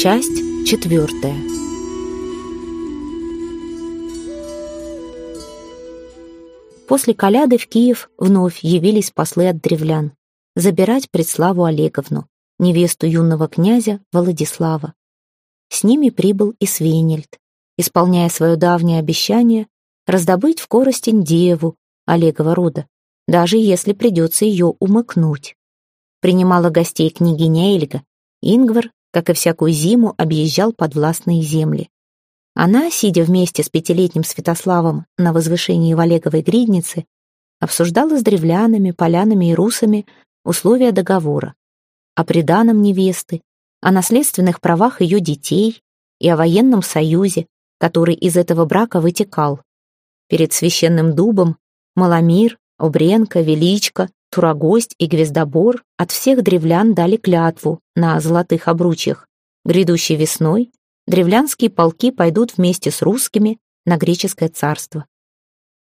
Часть четвертая. После коляды в Киев вновь явились послы от древлян забирать Предславу Олеговну, невесту юного князя Владислава. С ними прибыл и Свенельд, исполняя свое давнее обещание раздобыть в Коростень деву Олегова рода, даже если придется ее умыкнуть. Принимала гостей княгиня Эльга. Ингвар как и всякую зиму, объезжал подвластные земли. Она, сидя вместе с пятилетним Святославом на возвышении Валеговой гридницы, обсуждала с древлянами, полянами и русами условия договора, о приданом невесты, о наследственных правах ее детей и о военном союзе, который из этого брака вытекал. Перед священным дубом Маломир, Обренко, Величко Турагость и Гвездобор от всех древлян дали клятву на золотых обручьях. Грядущей весной древлянские полки пойдут вместе с русскими на греческое царство.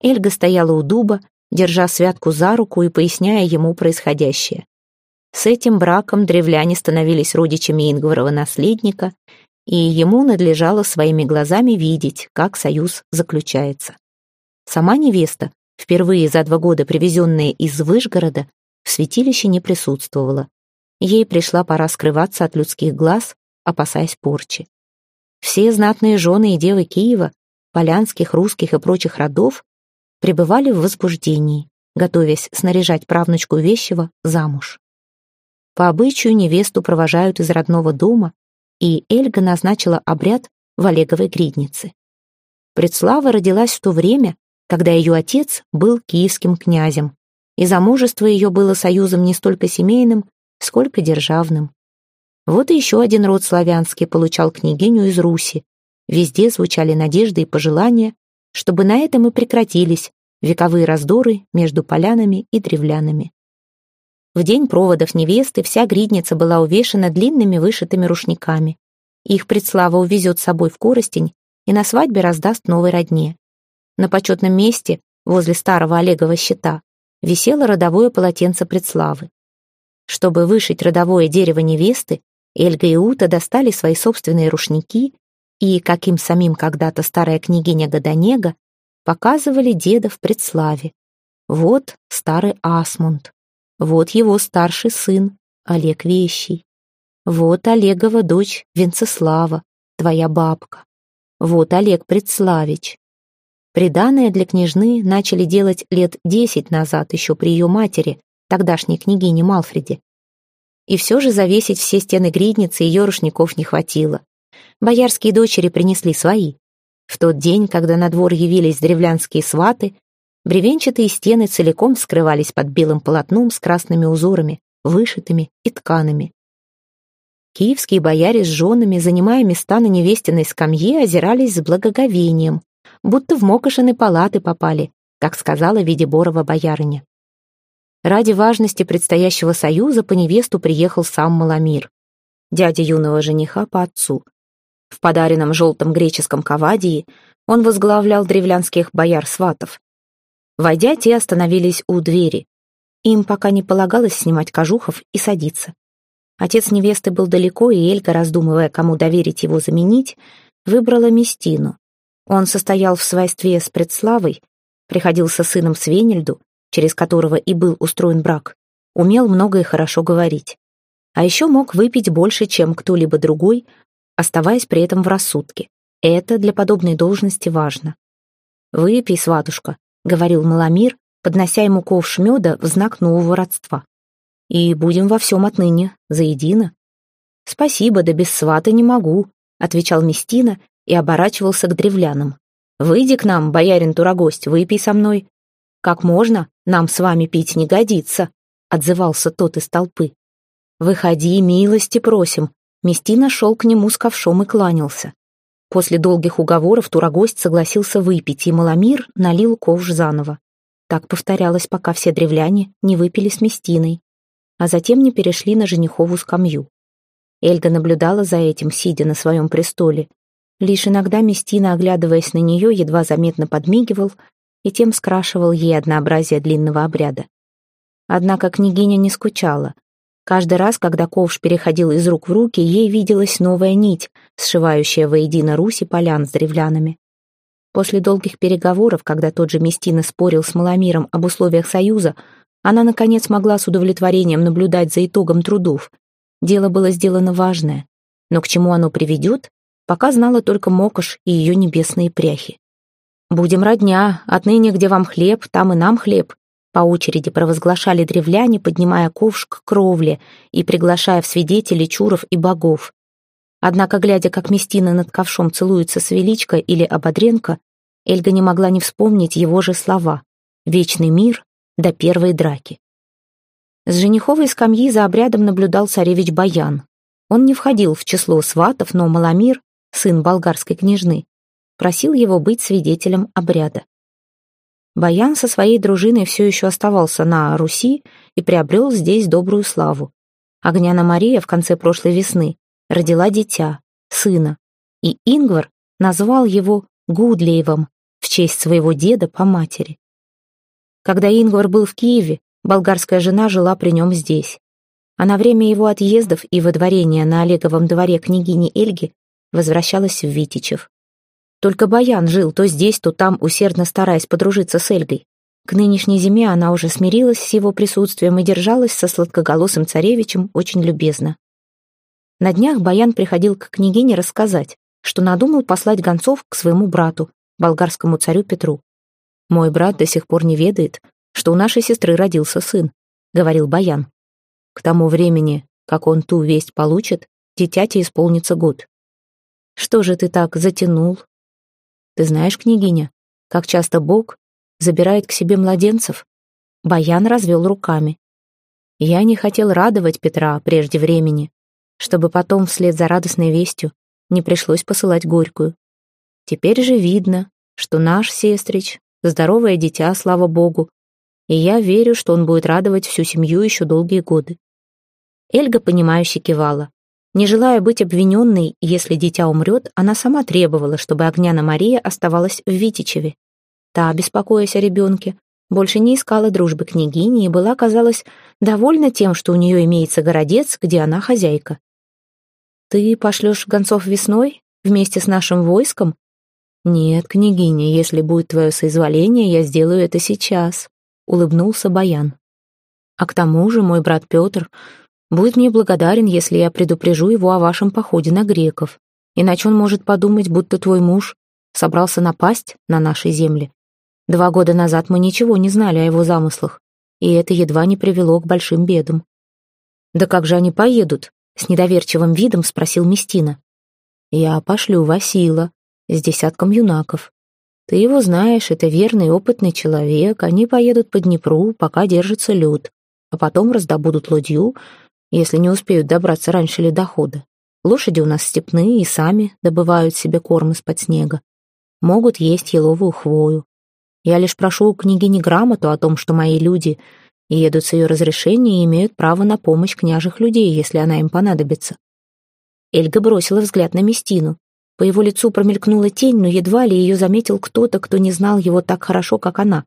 Эльга стояла у дуба, держа святку за руку и поясняя ему происходящее. С этим браком древляне становились родичами Ингварова наследника, и ему надлежало своими глазами видеть, как союз заключается. Сама невеста впервые за два года привезенная из Выжгорода, в святилище не присутствовала. Ей пришла пора скрываться от людских глаз, опасаясь порчи. Все знатные жены и девы Киева, полянских, русских и прочих родов, пребывали в возбуждении, готовясь снаряжать правнучку Вещева замуж. По обычаю невесту провожают из родного дома, и Эльга назначила обряд в Олеговой гриднице. Предслава родилась в то время, когда ее отец был киевским князем, и замужество ее было союзом не столько семейным, сколько державным. Вот и еще один род славянский получал княгиню из Руси. Везде звучали надежды и пожелания, чтобы на этом и прекратились вековые раздоры между полянами и древлянами. В день проводов невесты вся гридница была увешана длинными вышитыми рушниками. Их предслава увезет с собой в Коростень и на свадьбе раздаст новой родне. На почетном месте, возле старого Олегова щита, висело родовое полотенце предславы. Чтобы вышить родовое дерево невесты, Эльга и Ута достали свои собственные рушники и, как им самим когда-то старая княгиня Годонега, показывали деда в предславе. Вот старый Асмунд, вот его старший сын, Олег Вещий. Вот Олегова дочь Венцеслава, твоя бабка. Вот Олег Предславич. Приданное для княжны начали делать лет десять назад, еще при ее матери, тогдашней княгине Малфреде. И все же завесить все стены гридницы ее рушников не хватило. Боярские дочери принесли свои. В тот день, когда на двор явились древлянские сваты, бревенчатые стены целиком скрывались под белым полотном с красными узорами, вышитыми и тканами. Киевские бояре с женами, занимая места на невестиной скамье, озирались с благоговением, будто в мокошины палаты попали, как сказала Видеборова боярыня. Ради важности предстоящего союза по невесту приехал сам Маломир, дядя юного жениха по отцу. В подаренном желтом греческом кавадии он возглавлял древлянских бояр-сватов. Войдя, те остановились у двери. Им пока не полагалось снимать кожухов и садиться. Отец невесты был далеко, и Элька, раздумывая, кому доверить его заменить, выбрала Местину. Он состоял в свойстве с предславой, приходился сыном Свенельду, через которого и был устроен брак, умел много и хорошо говорить. А еще мог выпить больше, чем кто-либо другой, оставаясь при этом в рассудке. Это для подобной должности важно. «Выпей, сватушка», — говорил Маломир, поднося ему ковш меда в знак нового родства. «И будем во всем отныне, заедино». «Спасибо, да без свата не могу», — отвечал Местина и оборачивался к древлянам. «Выйди к нам, боярин Турагость, выпей со мной». «Как можно? Нам с вами пить не годится», — отзывался тот из толпы. «Выходи, милости просим». Местина шел к нему с ковшом и кланялся. После долгих уговоров Турагость согласился выпить, и Маломир налил ковш заново. Так повторялось, пока все древляне не выпили с Местиной, а затем не перешли на женихову скамью. Эльга наблюдала за этим, сидя на своем престоле, Лишь иногда Местина, оглядываясь на нее, едва заметно подмигивал и тем скрашивал ей однообразие длинного обряда. Однако княгиня не скучала. Каждый раз, когда ковш переходил из рук в руки, ей виделась новая нить, сшивающая воедино Русь и полян с древлянами. После долгих переговоров, когда тот же Местина спорил с Маломиром об условиях союза, она, наконец, могла с удовлетворением наблюдать за итогом трудов. Дело было сделано важное, но к чему оно приведет, пока знала только Мокош и ее небесные пряхи. «Будем родня, отныне где вам хлеб, там и нам хлеб», по очереди провозглашали древляне, поднимая ковш к кровле и приглашая в свидетели чуров и богов. Однако, глядя, как Местина над ковшом целуется с Величко или Ободренко, Эльга не могла не вспомнить его же слова «Вечный мир до первой драки». С жениховой скамьи за обрядом наблюдал царевич Баян. Он не входил в число сватов, но Маламир, сын болгарской княжны, просил его быть свидетелем обряда. Баян со своей дружиной все еще оставался на Руси и приобрел здесь добрую славу. Огняна Мария в конце прошлой весны родила дитя, сына, и Ингвар назвал его Гудлеевым в честь своего деда по матери. Когда Ингвар был в Киеве, болгарская жена жила при нем здесь. А на время его отъездов и выдворения на Олеговом дворе княгини Эльги возвращалась в Витичев. Только Баян жил то здесь, то там, усердно стараясь подружиться с Эльгой. К нынешней зиме она уже смирилась с его присутствием и держалась со сладкоголосым царевичем очень любезно. На днях Баян приходил к княгине рассказать, что надумал послать гонцов к своему брату, болгарскому царю Петру. «Мой брат до сих пор не ведает, что у нашей сестры родился сын», — говорил Баян. «К тому времени, как он ту весть получит, дитяти исполнится год». «Что же ты так затянул?» Ты знаешь, княгиня, как часто Бог забирает к себе младенцев?» Баян развел руками. «Я не хотел радовать Петра прежде времени, чтобы потом вслед за радостной вестью не пришлось посылать горькую. Теперь же видно, что наш сестрич — здоровое дитя, слава Богу, и я верю, что он будет радовать всю семью еще долгие годы». Эльга, понимающе кивала. Не желая быть обвиненной, если дитя умрет, она сама требовала, чтобы Огняна Мария оставалась в Витичеве. Та, беспокоясь о ребенке, больше не искала дружбы княгини и была, казалось, довольна тем, что у нее имеется городец, где она хозяйка. «Ты пошлешь гонцов весной вместе с нашим войском?» «Нет, княгиня, если будет твое соизволение, я сделаю это сейчас», — улыбнулся Баян. «А к тому же мой брат Петр Будет мне благодарен, если я предупрежу его о вашем походе на греков. Иначе он может подумать, будто твой муж собрался напасть на нашей земле. Два года назад мы ничего не знали о его замыслах, и это едва не привело к большим бедам. «Да как же они поедут?» — с недоверчивым видом спросил Местина. «Я пошлю Васила с десятком юнаков. Ты его знаешь, это верный опытный человек, они поедут по Днепру, пока держится лед, а потом раздобудут ладью, если не успеют добраться раньше ледохода. Лошади у нас степные и сами добывают себе корм из-под снега. Могут есть еловую хвою. Я лишь прошу у княгини грамоту о том, что мои люди едут с ее разрешения и имеют право на помощь княжих людей, если она им понадобится. Эльга бросила взгляд на Местину. По его лицу промелькнула тень, но едва ли ее заметил кто-то, кто не знал его так хорошо, как она.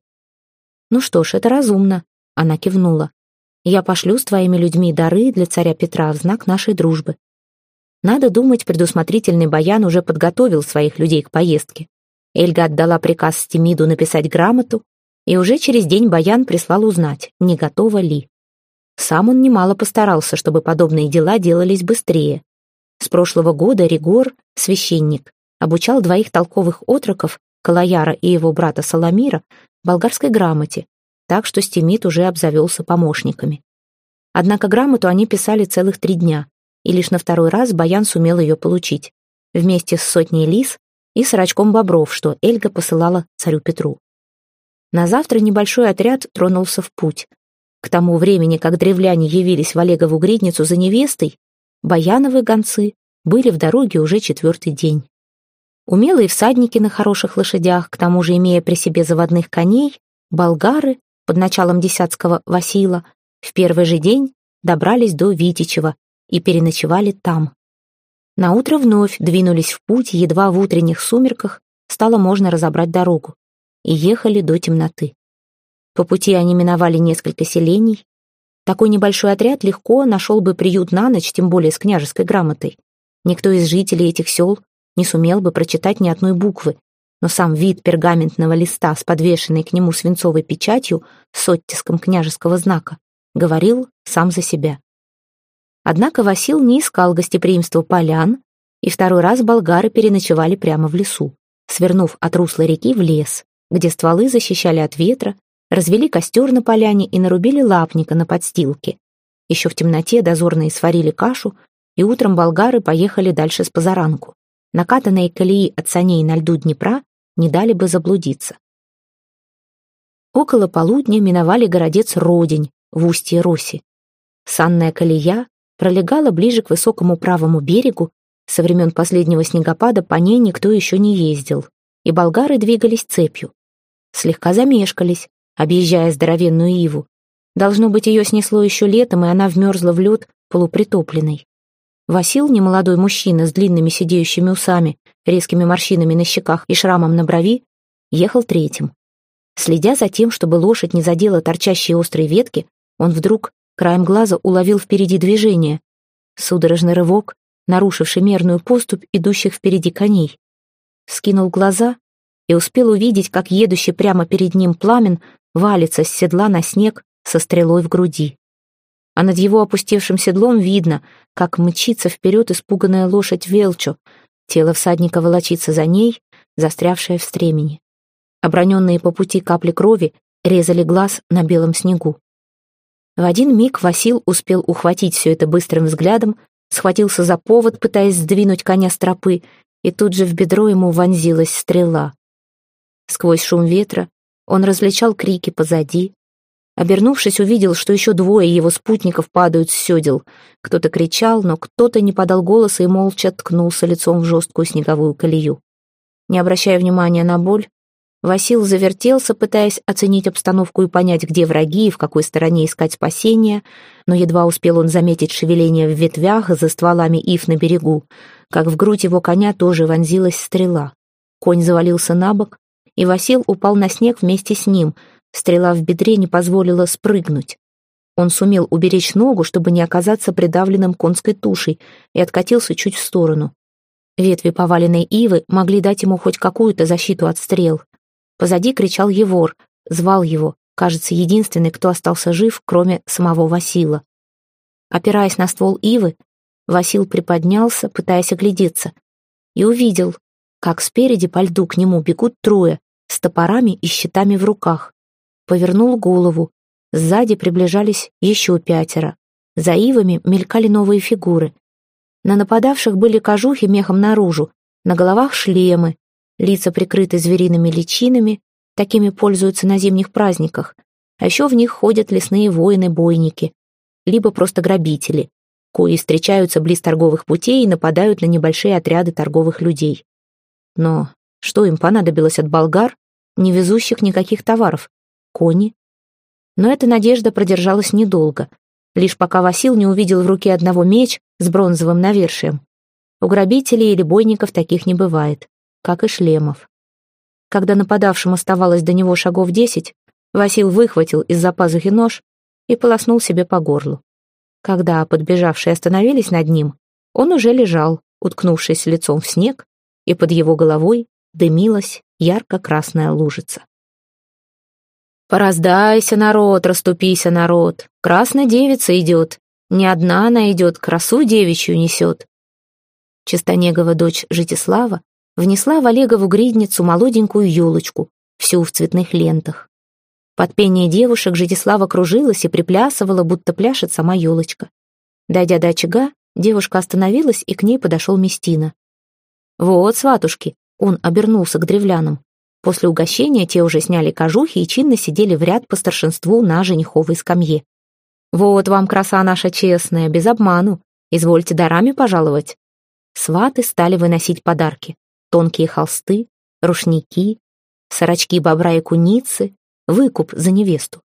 «Ну что ж, это разумно», — она кивнула. Я пошлю с твоими людьми дары для царя Петра в знак нашей дружбы. Надо думать, предусмотрительный Баян уже подготовил своих людей к поездке. Эльга отдала приказ Стемиду написать грамоту, и уже через день Баян прислал узнать, не готова ли. Сам он немало постарался, чтобы подобные дела делались быстрее. С прошлого года Ригор, священник, обучал двоих толковых отроков, Калаяра и его брата Соломира, болгарской грамоте, так что Стимит уже обзавелся помощниками. Однако грамоту они писали целых три дня, и лишь на второй раз Баян сумел ее получить, вместе с сотней лис и с рачком бобров, что Эльга посылала царю Петру. На завтра небольшой отряд тронулся в путь. К тому времени, как древляне явились в Олегову гридницу за невестой, Баяновы гонцы были в дороге уже четвертый день. Умелые всадники на хороших лошадях, к тому же имея при себе заводных коней, болгары под началом Десятского Васила в первый же день добрались до Витичева и переночевали там. Наутро вновь двинулись в путь, едва в утренних сумерках стало можно разобрать дорогу, и ехали до темноты. По пути они миновали несколько селений. Такой небольшой отряд легко нашел бы приют на ночь, тем более с княжеской грамотой. Никто из жителей этих сел не сумел бы прочитать ни одной буквы, но сам вид пергаментного листа с подвешенной к нему свинцовой печатью с оттиском княжеского знака говорил сам за себя. Однако Васил не искал гостеприимства полян, и второй раз болгары переночевали прямо в лесу, свернув от русла реки в лес, где стволы защищали от ветра, развели костер на поляне и нарубили лапника на подстилке. Еще в темноте дозорные сварили кашу, и утром болгары поехали дальше с позаранку. Накатанные колеи от саней на льду Днепра не дали бы заблудиться. Около полудня миновали городец Родень в устье Роси. Санная колея пролегала ближе к высокому правому берегу, со времен последнего снегопада по ней никто еще не ездил, и болгары двигались цепью. Слегка замешкались, объезжая здоровенную иву. Должно быть, ее снесло еще летом, и она вмерзла в лед полупритопленной. Васил, немолодой мужчина с длинными сидеющими усами, резкими морщинами на щеках и шрамом на брови, ехал третьим. Следя за тем, чтобы лошадь не задела торчащие острые ветки, он вдруг краем глаза уловил впереди движение. Судорожный рывок, нарушивший мерную поступь идущих впереди коней. Скинул глаза и успел увидеть, как едущий прямо перед ним пламен валится с седла на снег со стрелой в груди а над его опустевшим седлом видно, как мчится вперед испуганная лошадь Велчу, тело всадника волочится за ней, застрявшее в стремени. Оброненные по пути капли крови резали глаз на белом снегу. В один миг Васил успел ухватить все это быстрым взглядом, схватился за повод, пытаясь сдвинуть коня с тропы, и тут же в бедро ему вонзилась стрела. Сквозь шум ветра он различал крики позади, Обернувшись, увидел, что еще двое его спутников падают с седел. Кто-то кричал, но кто-то не подал голоса и молча ткнулся лицом в жесткую снеговую колею. Не обращая внимания на боль, Васил завертелся, пытаясь оценить обстановку и понять, где враги и в какой стороне искать спасения, но едва успел он заметить шевеление в ветвях за стволами ив на берегу, как в грудь его коня тоже вонзилась стрела. Конь завалился на бок, и Васил упал на снег вместе с ним — Стрела в бедре не позволила спрыгнуть. Он сумел уберечь ногу, чтобы не оказаться придавленным конской тушей, и откатился чуть в сторону. Ветви поваленной ивы могли дать ему хоть какую-то защиту от стрел. Позади кричал Евор, звал его, кажется, единственный, кто остался жив, кроме самого Васила. Опираясь на ствол ивы, Васил приподнялся, пытаясь оглядеться, и увидел, как спереди по льду к нему бегут трое с топорами и щитами в руках повернул голову. Сзади приближались еще пятеро. За ивами мелькали новые фигуры. На нападавших были кожухи мехом наружу, на головах шлемы, лица прикрыты звериными личинами, такими пользуются на зимних праздниках, а еще в них ходят лесные воины-бойники, либо просто грабители, кои встречаются близ торговых путей и нападают на небольшие отряды торговых людей. Но что им понадобилось от болгар, не везущих никаких товаров? Кони. Но эта надежда продержалась недолго, лишь пока Васил не увидел в руке одного меч с бронзовым навершием. У грабителей или бойников таких не бывает, как и шлемов. Когда нападавшим оставалось до него шагов десять, Васил выхватил из-за пазухи нож и полоснул себе по горлу. Когда подбежавшие остановились над ним, он уже лежал, уткнувшись лицом в снег, и под его головой дымилась ярко-красная лужица. «Пораздайся, народ, расступися, народ! Красная девица идет, не одна она идет, красу девичью несет!» Чистонегова дочь Житислава внесла в Олегову гридницу молоденькую елочку, всю в цветных лентах. Под пение девушек Житислава кружилась и приплясывала, будто пляшет сама елочка. Дойдя до очага, девушка остановилась, и к ней подошел Местина. «Вот, сватушки!» — он обернулся к древлянам. После угощения те уже сняли кожухи и чинно сидели в ряд по старшинству на жениховой скамье. «Вот вам краса наша честная, без обману. Извольте дарами пожаловать». Сваты стали выносить подарки. Тонкие холсты, рушники, сорочки бобра и куницы, выкуп за невесту.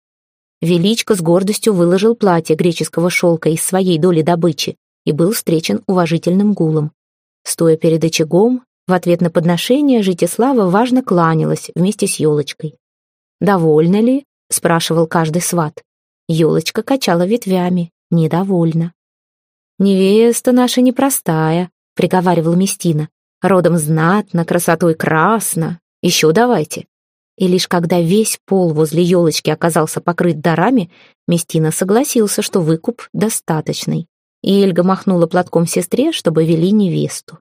Величко с гордостью выложил платье греческого шелка из своей доли добычи и был встречен уважительным гулом. Стоя перед очагом, в ответ на подношение Житислава важно кланялась вместе с елочкой. «Довольна ли?» — спрашивал каждый сват. Елочка качала ветвями, недовольна. «Невеста наша непростая», — приговаривала Местина. «Родом знатно, красотой красно. Еще давайте». И лишь когда весь пол возле елочки оказался покрыт дарами, Местина согласился, что выкуп достаточный. И Эльга махнула платком сестре, чтобы вели невесту.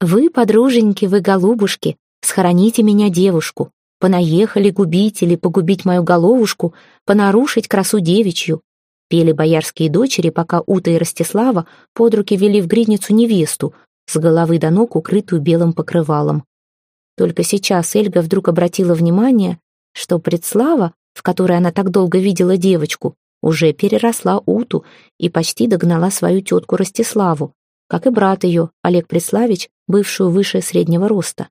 «Вы, подруженьки, вы, голубушки, схороните меня девушку. Понаехали губить или погубить мою головушку, понарушить красу девичью. Пели боярские дочери, пока Ута и Ростислава под руки вели в гридницу невесту, с головы до ног укрытую белым покрывалом. Только сейчас Эльга вдруг обратила внимание, что предслава, в которой она так долго видела девочку, уже переросла Уту и почти догнала свою тетку Ростиславу, как и брат ее, Олег Преславич, бывшую выше среднего роста.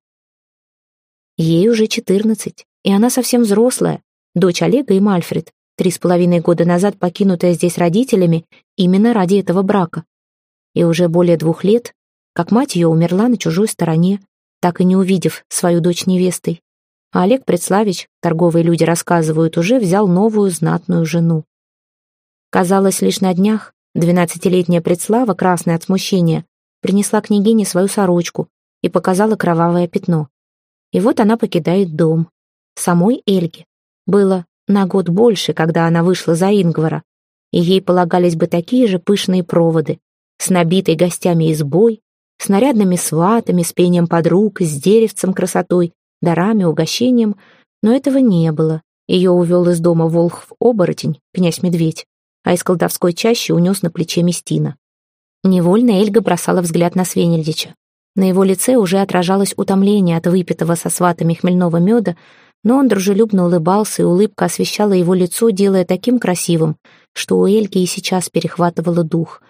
Ей уже четырнадцать, и она совсем взрослая, дочь Олега и Мальфред, три с половиной года назад покинутая здесь родителями именно ради этого брака. И уже более двух лет, как мать ее умерла на чужой стороне, так и не увидев свою дочь невестой. А Олег Предславич, торговые люди рассказывают, уже взял новую знатную жену. Казалось, лишь на днях двенадцатилетняя Предслава, красная от смущения, принесла княгине свою сорочку и показала кровавое пятно. И вот она покидает дом. Самой Эльге было на год больше, когда она вышла за Ингвара, и ей полагались бы такие же пышные проводы, с набитой гостями избой, с нарядными сватами, с пением подруг, с деревцем красотой, дарами, угощением, но этого не было. Ее увел из дома волхв-оборотень, князь-медведь, а из колдовской чащи унес на плече Местина. Невольно Эльга бросала взгляд на Свенельдича. На его лице уже отражалось утомление от выпитого со сватами хмельного меда, но он дружелюбно улыбался, и улыбка освещала его лицо, делая таким красивым, что у Эльги и сейчас перехватывало дух.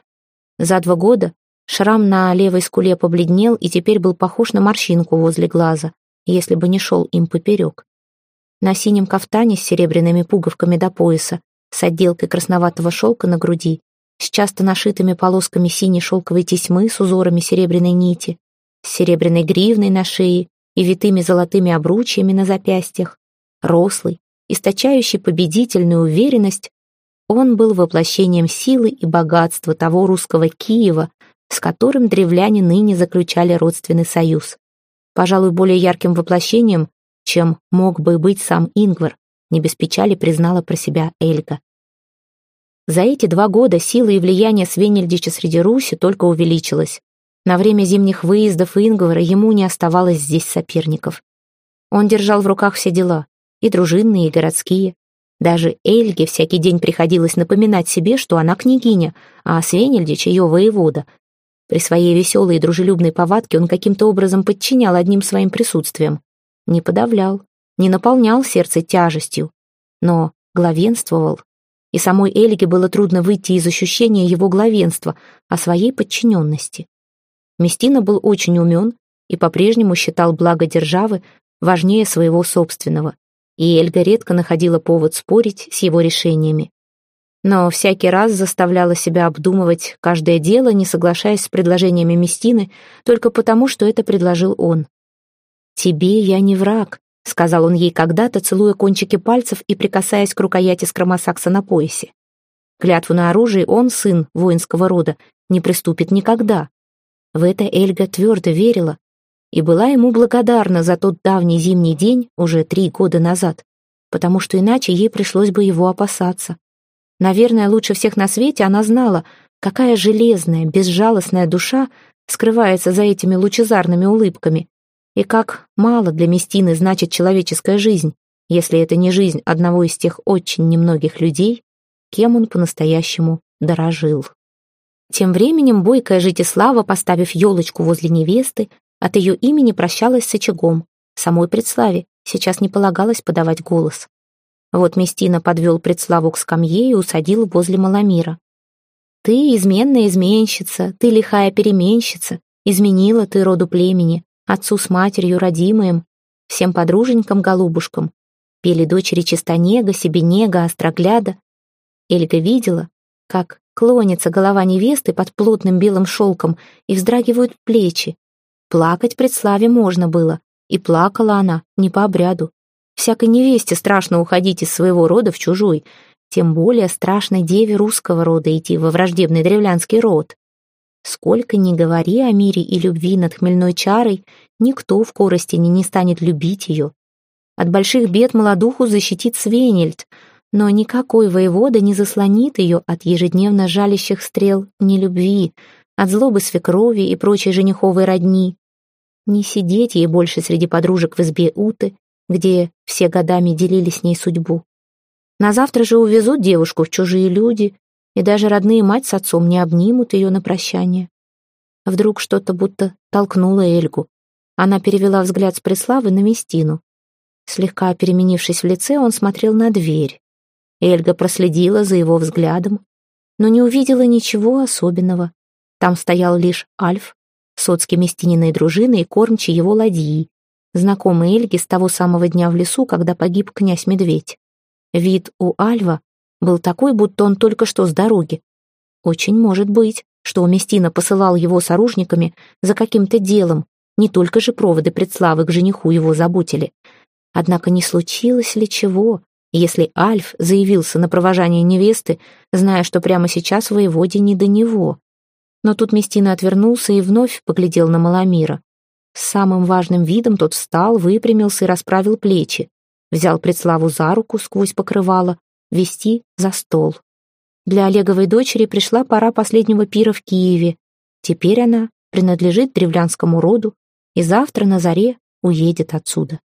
За два года шрам на левой скуле побледнел и теперь был похож на морщинку возле глаза, если бы не шел им поперек. На синем кафтане с серебряными пуговками до пояса, с отделкой красноватого шелка на груди, с часто нашитыми полосками синей шелковой тесьмы с узорами серебряной нити, с серебряной гривной на шее и витыми золотыми обручьями на запястьях, рослый, источающий победительную уверенность, он был воплощением силы и богатства того русского Киева, с которым древляне ныне заключали родственный союз. Пожалуй, более ярким воплощением, чем мог бы быть сам Ингвар, не без печали признала про себя Эльга. За эти два года сила и влияние Свенельдича среди Руси только увеличилось. На время зимних выездов Ингвара ему не оставалось здесь соперников. Он держал в руках все дела, и дружинные, и городские. Даже Эльге всякий день приходилось напоминать себе, что она княгиня, а Свенельдич — ее воевода. При своей веселой и дружелюбной повадке он каким-то образом подчинял одним своим присутствием. Не подавлял, не наполнял сердце тяжестью, но главенствовал. И самой Эльге было трудно выйти из ощущения его главенства, о своей подчиненности. Местина был очень умен и по-прежнему считал благо державы важнее своего собственного, и Эльга редко находила повод спорить с его решениями. Но всякий раз заставляла себя обдумывать каждое дело, не соглашаясь с предложениями Местины, только потому, что это предложил он. «Тебе я не враг», — сказал он ей когда-то, целуя кончики пальцев и прикасаясь к рукояти скромосакса на поясе. Клятву на оружие он, сын воинского рода, не приступит никогда. В это Эльга твердо верила и была ему благодарна за тот давний зимний день уже три года назад, потому что иначе ей пришлось бы его опасаться. Наверное, лучше всех на свете она знала, какая железная, безжалостная душа скрывается за этими лучезарными улыбками, и как мало для Местины значит человеческая жизнь, если это не жизнь одного из тех очень немногих людей, кем он по-настоящему дорожил. Тем временем бойкая Житислава, поставив елочку возле невесты, от ее имени прощалась с очагом. Самой предславе сейчас не полагалось подавать голос. Вот Местина подвел предславу к скамье и усадил возле Маломира. «Ты изменная изменщица, ты лихая переменщица, изменила ты роду племени, отцу с матерью родимым, всем подруженькам-голубушкам, пели дочери Чистонега, Себенега, Острогляда. Эльга видела, как Клонится голова невесты под плотным белым шелком и вздрагивают плечи. Плакать пред славе можно было, и плакала она не по обряду. Всякой невесте страшно уходить из своего рода в чужой. тем более страшной деве русского рода идти во враждебный древлянский род. Сколько ни говори о мире и любви над хмельной чарой, никто в Коростине не станет любить ее. От больших бед молодуху защитит Свенельд, но никакой воевода не заслонит ее от ежедневно жалящих стрел нелюбви, от злобы свекрови и прочей жениховой родни. Не сидеть ей больше среди подружек в избе Уты, где все годами делили с ней судьбу. На завтра же увезут девушку в чужие люди, и даже родные мать с отцом не обнимут ее на прощание. Вдруг что-то будто толкнуло Эльгу. Она перевела взгляд с Преславы на Местину. Слегка переменившись в лице, он смотрел на дверь. Эльга проследила за его взглядом, но не увидела ничего особенного. Там стоял лишь Альф, соцки Местининой дружины и кормчий его ладьи, знакомый Эльге с того самого дня в лесу, когда погиб князь-медведь. Вид у Альва был такой, будто он только что с дороги. Очень может быть, что Местина посылал его с оружниками за каким-то делом, не только же проводы предславы к жениху его заботили. Однако не случилось ли чего, если Альф заявился на провожание невесты, зная, что прямо сейчас воеводе не до него? Но тут Местина отвернулся и вновь поглядел на Маломира. С самым важным видом тот встал, выпрямился и расправил плечи взял предславу за руку сквозь покрывало, вести за стол. Для Олеговой дочери пришла пора последнего пира в Киеве. Теперь она принадлежит древлянскому роду и завтра на заре уедет отсюда.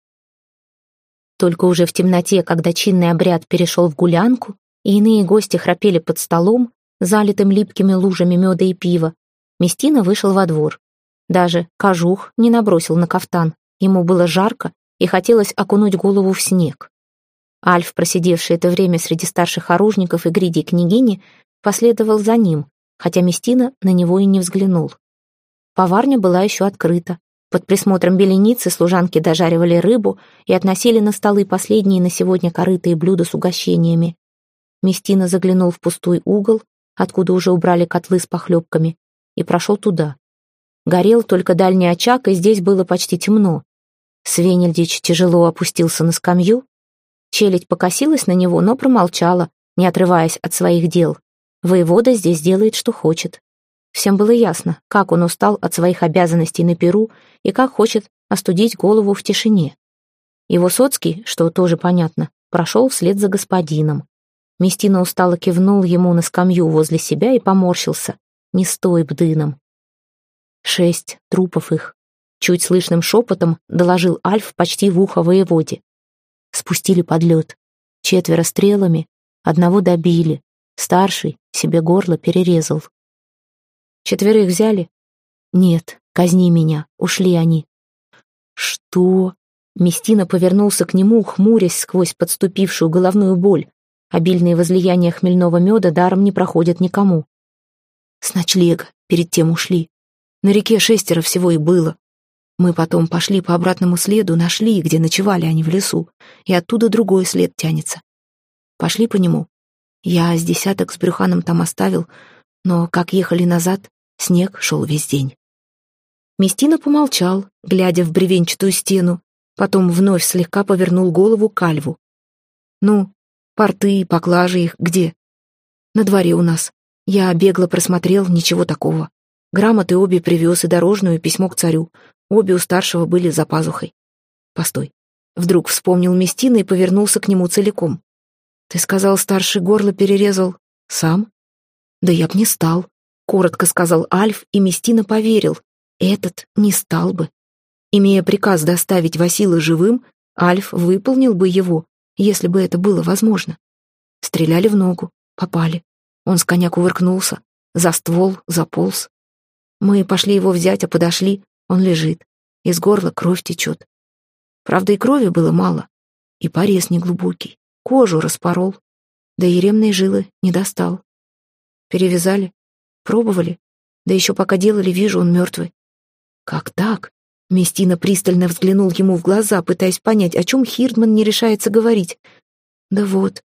Только уже в темноте, когда чинный обряд перешел в гулянку, и иные гости храпели под столом, залитым липкими лужами меда и пива, Местина вышел во двор. Даже кожух не набросил на кафтан. Ему было жарко, и хотелось окунуть голову в снег. Альф, просидевший это время среди старших оружников и гридей княгини, последовал за ним, хотя Местина на него и не взглянул. Поварня была еще открыта. Под присмотром беленицы служанки дожаривали рыбу и относили на столы последние на сегодня корытые блюда с угощениями. Местина заглянул в пустой угол, откуда уже убрали котлы с похлебками, и прошел туда. Горел только дальний очаг, и здесь было почти темно. Свенельдич тяжело опустился на скамью. Челядь покосилась на него, но промолчала, не отрываясь от своих дел. Воевода здесь делает, что хочет. Всем было ясно, как он устал от своих обязанностей на Перу и как хочет остудить голову в тишине. Его Соцкий, что тоже понятно, прошел вслед за господином. Местина устало кивнул ему на скамью возле себя и поморщился. «Не стой бдыном». Шесть трупов их, Чуть слышным шепотом доложил Альф почти в ухо воеводе. Спустили под лед. Четверо стрелами, одного добили. Старший себе горло перерезал. Четверых взяли? Нет, казни меня, ушли они. Что? Местина повернулся к нему, хмурясь сквозь подступившую головную боль. Обильные возлияния хмельного меда даром не проходят никому. С ночлега перед тем ушли. На реке шестеро всего и было. Мы потом пошли по обратному следу, нашли, где ночевали они в лесу, и оттуда другой след тянется. Пошли по нему. Я с десяток с брюханом там оставил, но как ехали назад, снег шел весь день. Местина помолчал, глядя в бревенчатую стену, потом вновь слегка повернул голову к Альву. «Ну, порты, поклажи их где?» «На дворе у нас. Я бегло просмотрел, ничего такого. Грамоты обе привез и дорожную, и письмо к царю. Обе у старшего были за пазухой. Постой. Вдруг вспомнил Местина и повернулся к нему целиком. Ты сказал, старший горло перерезал сам? Да я б не стал. Коротко сказал Альф, и Местина поверил. Этот не стал бы. Имея приказ доставить Васила живым, Альф выполнил бы его, если бы это было возможно. Стреляли в ногу, попали. Он с коня кувыркнулся, за ствол заполз. Мы пошли его взять, а подошли. Он лежит. Из горла кровь течет. Правда, и крови было мало. И порез неглубокий. Кожу распорол. Да и ремные жилы не достал. Перевязали. Пробовали. Да еще пока делали, вижу, он мертвый. Как так? Местина пристально взглянул ему в глаза, пытаясь понять, о чем Хирдман не решается говорить. Да вот.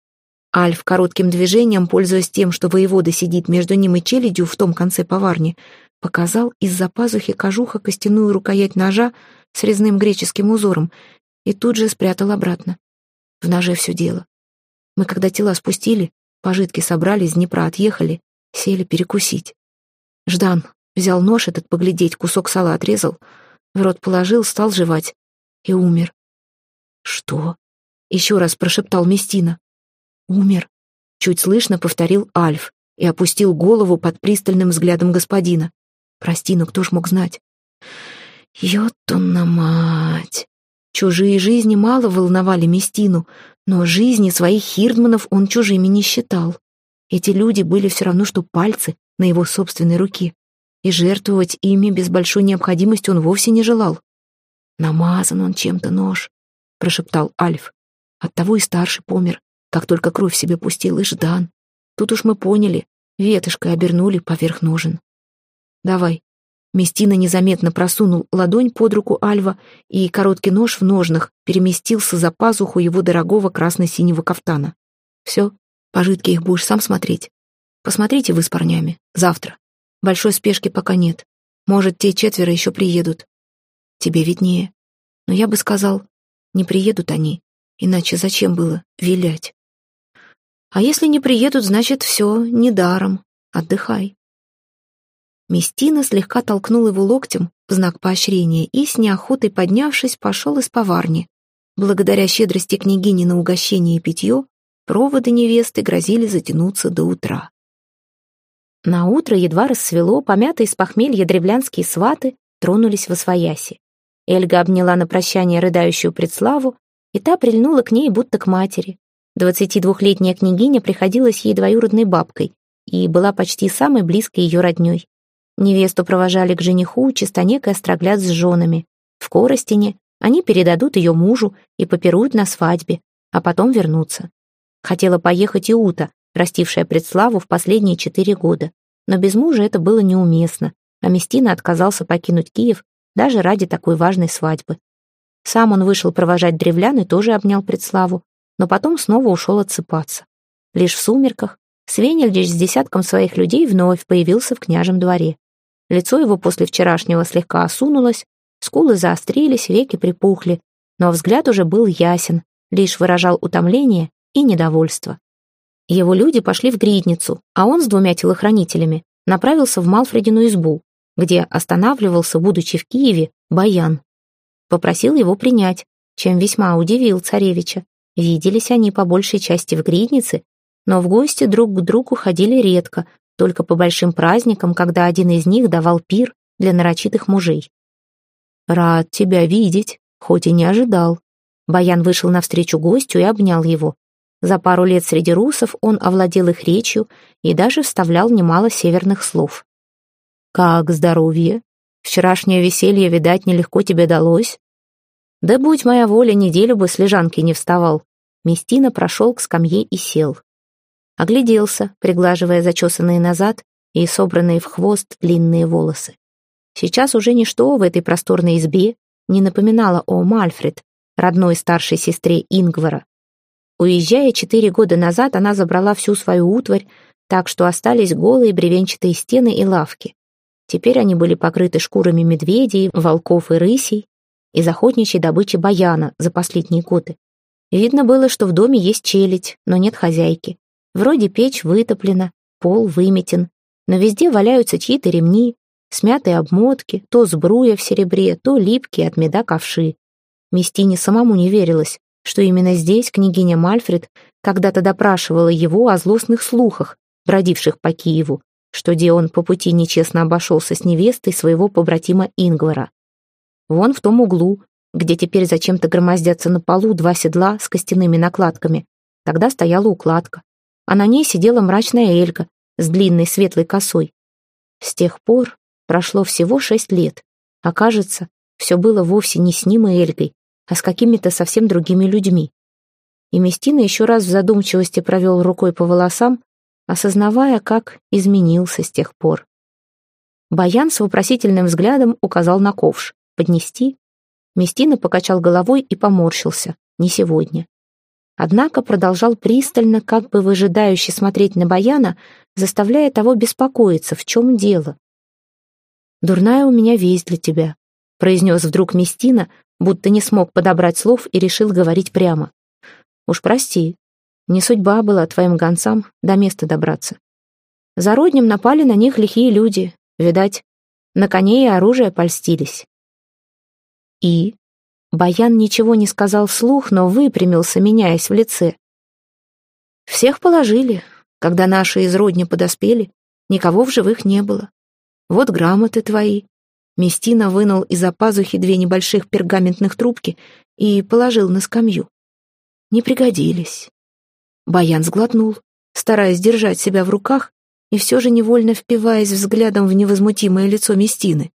Альф коротким движением, пользуясь тем, что воевода сидит между ним и челядью в том конце поварни, показал из-за пазухи кожуха костяную рукоять ножа с резным греческим узором и тут же спрятал обратно. В ноже все дело. Мы когда тела спустили, Пожитки собрали, из Днепра отъехали, сели перекусить. Ждан взял нож этот поглядеть, кусок сала отрезал, в рот положил, стал жевать и умер. «Что?» — еще раз прошептал Местина. «Умер», — чуть слышно повторил Альф и опустил голову под пристальным взглядом господина. «Прости, но кто ж мог знать?» «Йоттонна мать!» Чужие жизни мало волновали Местину, но жизни своих хирдманов он чужими не считал. Эти люди были все равно, что пальцы на его собственной руке, и жертвовать ими без большой необходимости он вовсе не желал. «Намазан он чем-то нож», — прошептал Альф. Оттого и старший помер, как только кровь себе пустил, и Ждан. Тут уж мы поняли, ветошкой обернули поверх ножен. «Давай». Местина незаметно просунул ладонь под руку Альва, и короткий нож в ножнах переместился за пазуху его дорогого красно-синего кафтана. «Все, пожитки их будешь сам смотреть. Посмотрите вы с парнями. Завтра. Большой спешки пока нет. Может, те четверо еще приедут. Тебе виднее. Но я бы сказал, не приедут они, иначе зачем было вилять? А если не приедут, значит, все недаром. Отдыхай. Местина слегка толкнул его локтем в знак поощрения и, с неохотой поднявшись, пошел из поварни. Благодаря щедрости княгини на угощение и питье, проводы невесты грозили затянуться до утра. На утро едва рассвело, помятые с похмелья древлянские сваты тронулись во свояси. Эльга обняла на прощание рыдающую предславу, и та прильнула к ней, будто к матери. Двадцатидвухлетняя княгиня приходилась ей двоюродной бабкой и была почти самой близкой ее родней. Невесту провожали к жениху чистонек и острогляд с женами. В Коростине они передадут ее мужу и попируют на свадьбе, а потом вернутся. Хотела поехать и Ута, растившая предславу в последние четыре года. Но без мужа это было неуместно, а Местина отказался покинуть Киев даже ради такой важной свадьбы. Сам он вышел провожать древлян и тоже обнял предславу, но потом снова ушел отсыпаться. Лишь в сумерках Свенельдич с десятком своих людей вновь появился в княжем дворе. Лицо его после вчерашнего слегка осунулось, скулы заострились, веки припухли, но взгляд уже был ясен, лишь выражал утомление и недовольство. Его люди пошли в гридницу, а он с двумя телохранителями направился в Малфредину избу, где останавливался, будучи в Киеве, Баян. Попросил его принять, чем весьма удивил царевича. Виделись они по большей части в гриднице, но в гости друг к другу ходили редко, только по большим праздникам, когда один из них давал пир для нарочитых мужей. «Рад тебя видеть, хоть и не ожидал». Баян вышел навстречу гостю и обнял его. За пару лет среди русов он овладел их речью и даже вставлял немало северных слов. «Как здоровье? Вчерашнее веселье, видать, нелегко тебе далось?» «Да будь моя воля, неделю бы с лежанки не вставал». Местина прошел к скамье и сел. Огляделся, приглаживая зачесанные назад и собранные в хвост длинные волосы. Сейчас уже ничто в этой просторной избе не напоминало о Мальфред, родной старшей сестре Ингвара, Уезжая четыре года назад, она забрала всю свою утварь, так что остались голые бревенчатые стены и лавки. Теперь они были покрыты шкурами медведей, волков и рысей, из охотничьей добычи баяна за последние годы. Видно было, что в доме есть челядь, но нет хозяйки. Вроде печь вытоплена, пол выметен, но везде валяются чьи-то ремни, смятые обмотки, то сбруя в серебре, то липкие от меда ковши. Местине самому не верилось, что именно здесь княгиня Мальфред когда-то допрашивала его о злостных слухах, бродивших по Киеву, что где он по пути нечестно обошелся с невестой своего побратима Ингвара. Вон в том углу, где теперь зачем-то громоздятся на полу два седла с костяными накладками, тогда стояла укладка, а на ней сидела мрачная Элька с длинной светлой косой. С тех пор прошло всего шесть лет, а кажется, все было вовсе не с ним и Эльгой, а с какими-то совсем другими людьми. И Местина еще раз в задумчивости провел рукой по волосам, осознавая, как изменился с тех пор. Баян с вопросительным взглядом указал на ковш. «Поднести?» Местина покачал головой и поморщился. «Не сегодня». Однако продолжал пристально, как бы выжидающе смотреть на Баяна, заставляя того беспокоиться, в чем дело. «Дурная у меня весть для тебя», — произнес вдруг Местина, будто не смог подобрать слов и решил говорить прямо. «Уж прости, Не судьба была твоим гонцам до места добраться. За роднем напали на них лихие люди, видать, на коней и оружие польстились. И Баян ничего не сказал вслух, но выпрямился, меняясь в лице. Всех положили. Когда наши из родни подоспели, никого в живых не было. Вот грамоты твои. Местина вынул из-за пазухи две небольших пергаментных трубки и положил на скамью. Не пригодились. Баян сглотнул, стараясь держать себя в руках и все же невольно впиваясь взглядом в невозмутимое лицо Местины.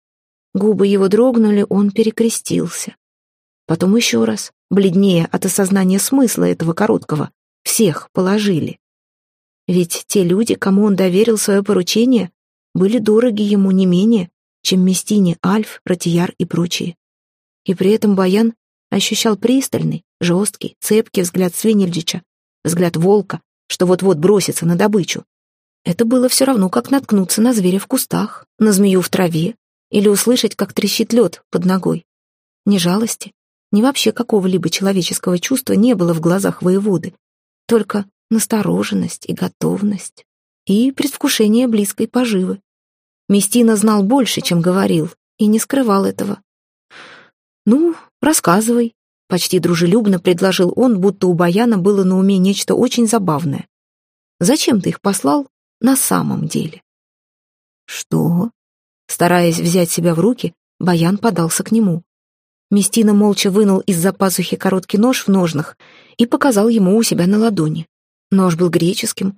Губы его дрогнули, он перекрестился. Потом еще раз, бледнее от осознания смысла этого короткого, всех положили. Ведь те люди, кому он доверил свое поручение, были дороги ему не менее, чем Местине, Альф, Ратияр и прочие. И при этом Баян ощущал пристальный, жесткий, цепкий взгляд Свинельдича, взгляд волка, что вот-вот бросится на добычу. Это было все равно, как наткнуться на зверя в кустах, на змею в траве или услышать, как трещит лед под ногой. Ни жалости, ни вообще какого-либо человеческого чувства не было в глазах воеводы, только настороженность и готовность, и предвкушение близкой поживы. Местина знал больше, чем говорил, и не скрывал этого. «Ну, рассказывай», — почти дружелюбно предложил он, будто у Баяна было на уме нечто очень забавное. «Зачем ты их послал на самом деле?» «Что?» Стараясь взять себя в руки, Баян подался к нему. Местина молча вынул из-за пазухи короткий нож в ножнах и показал ему у себя на ладони. Нож был греческим.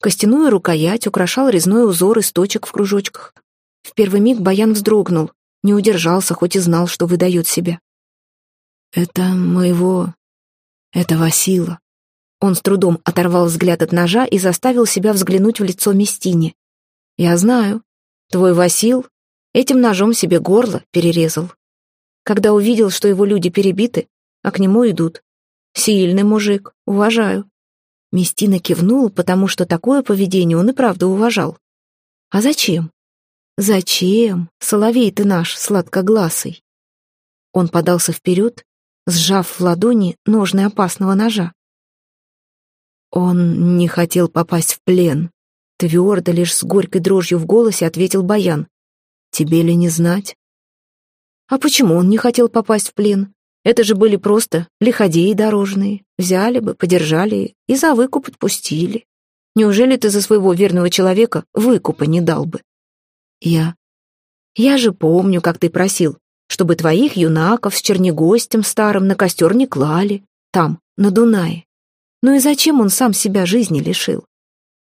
Костяную рукоять украшал резной узор из точек в кружочках. В первый миг Баян вздрогнул, не удержался, хоть и знал, что выдает себя. «Это моего... это Васила». Он с трудом оторвал взгляд от ножа и заставил себя взглянуть в лицо Местине. «Я знаю. Твой Васил этим ножом себе горло перерезал когда увидел, что его люди перебиты, а к нему идут. Сильный мужик, уважаю. Местина кивнул, потому что такое поведение он и правда уважал. А зачем? Зачем, соловей ты наш, сладкогласый? Он подался вперед, сжав в ладони ножны опасного ножа. Он не хотел попасть в плен. Твердо, лишь с горькой дрожью в голосе ответил Баян. Тебе ли не знать? А почему он не хотел попасть в плен? Это же были просто лиходеи дорожные. Взяли бы, подержали и за выкуп отпустили. Неужели ты за своего верного человека выкупа не дал бы? Я. Я же помню, как ты просил, чтобы твоих юнаков с чернегостем старым на костер не клали, там, на Дунае. Ну и зачем он сам себя жизни лишил?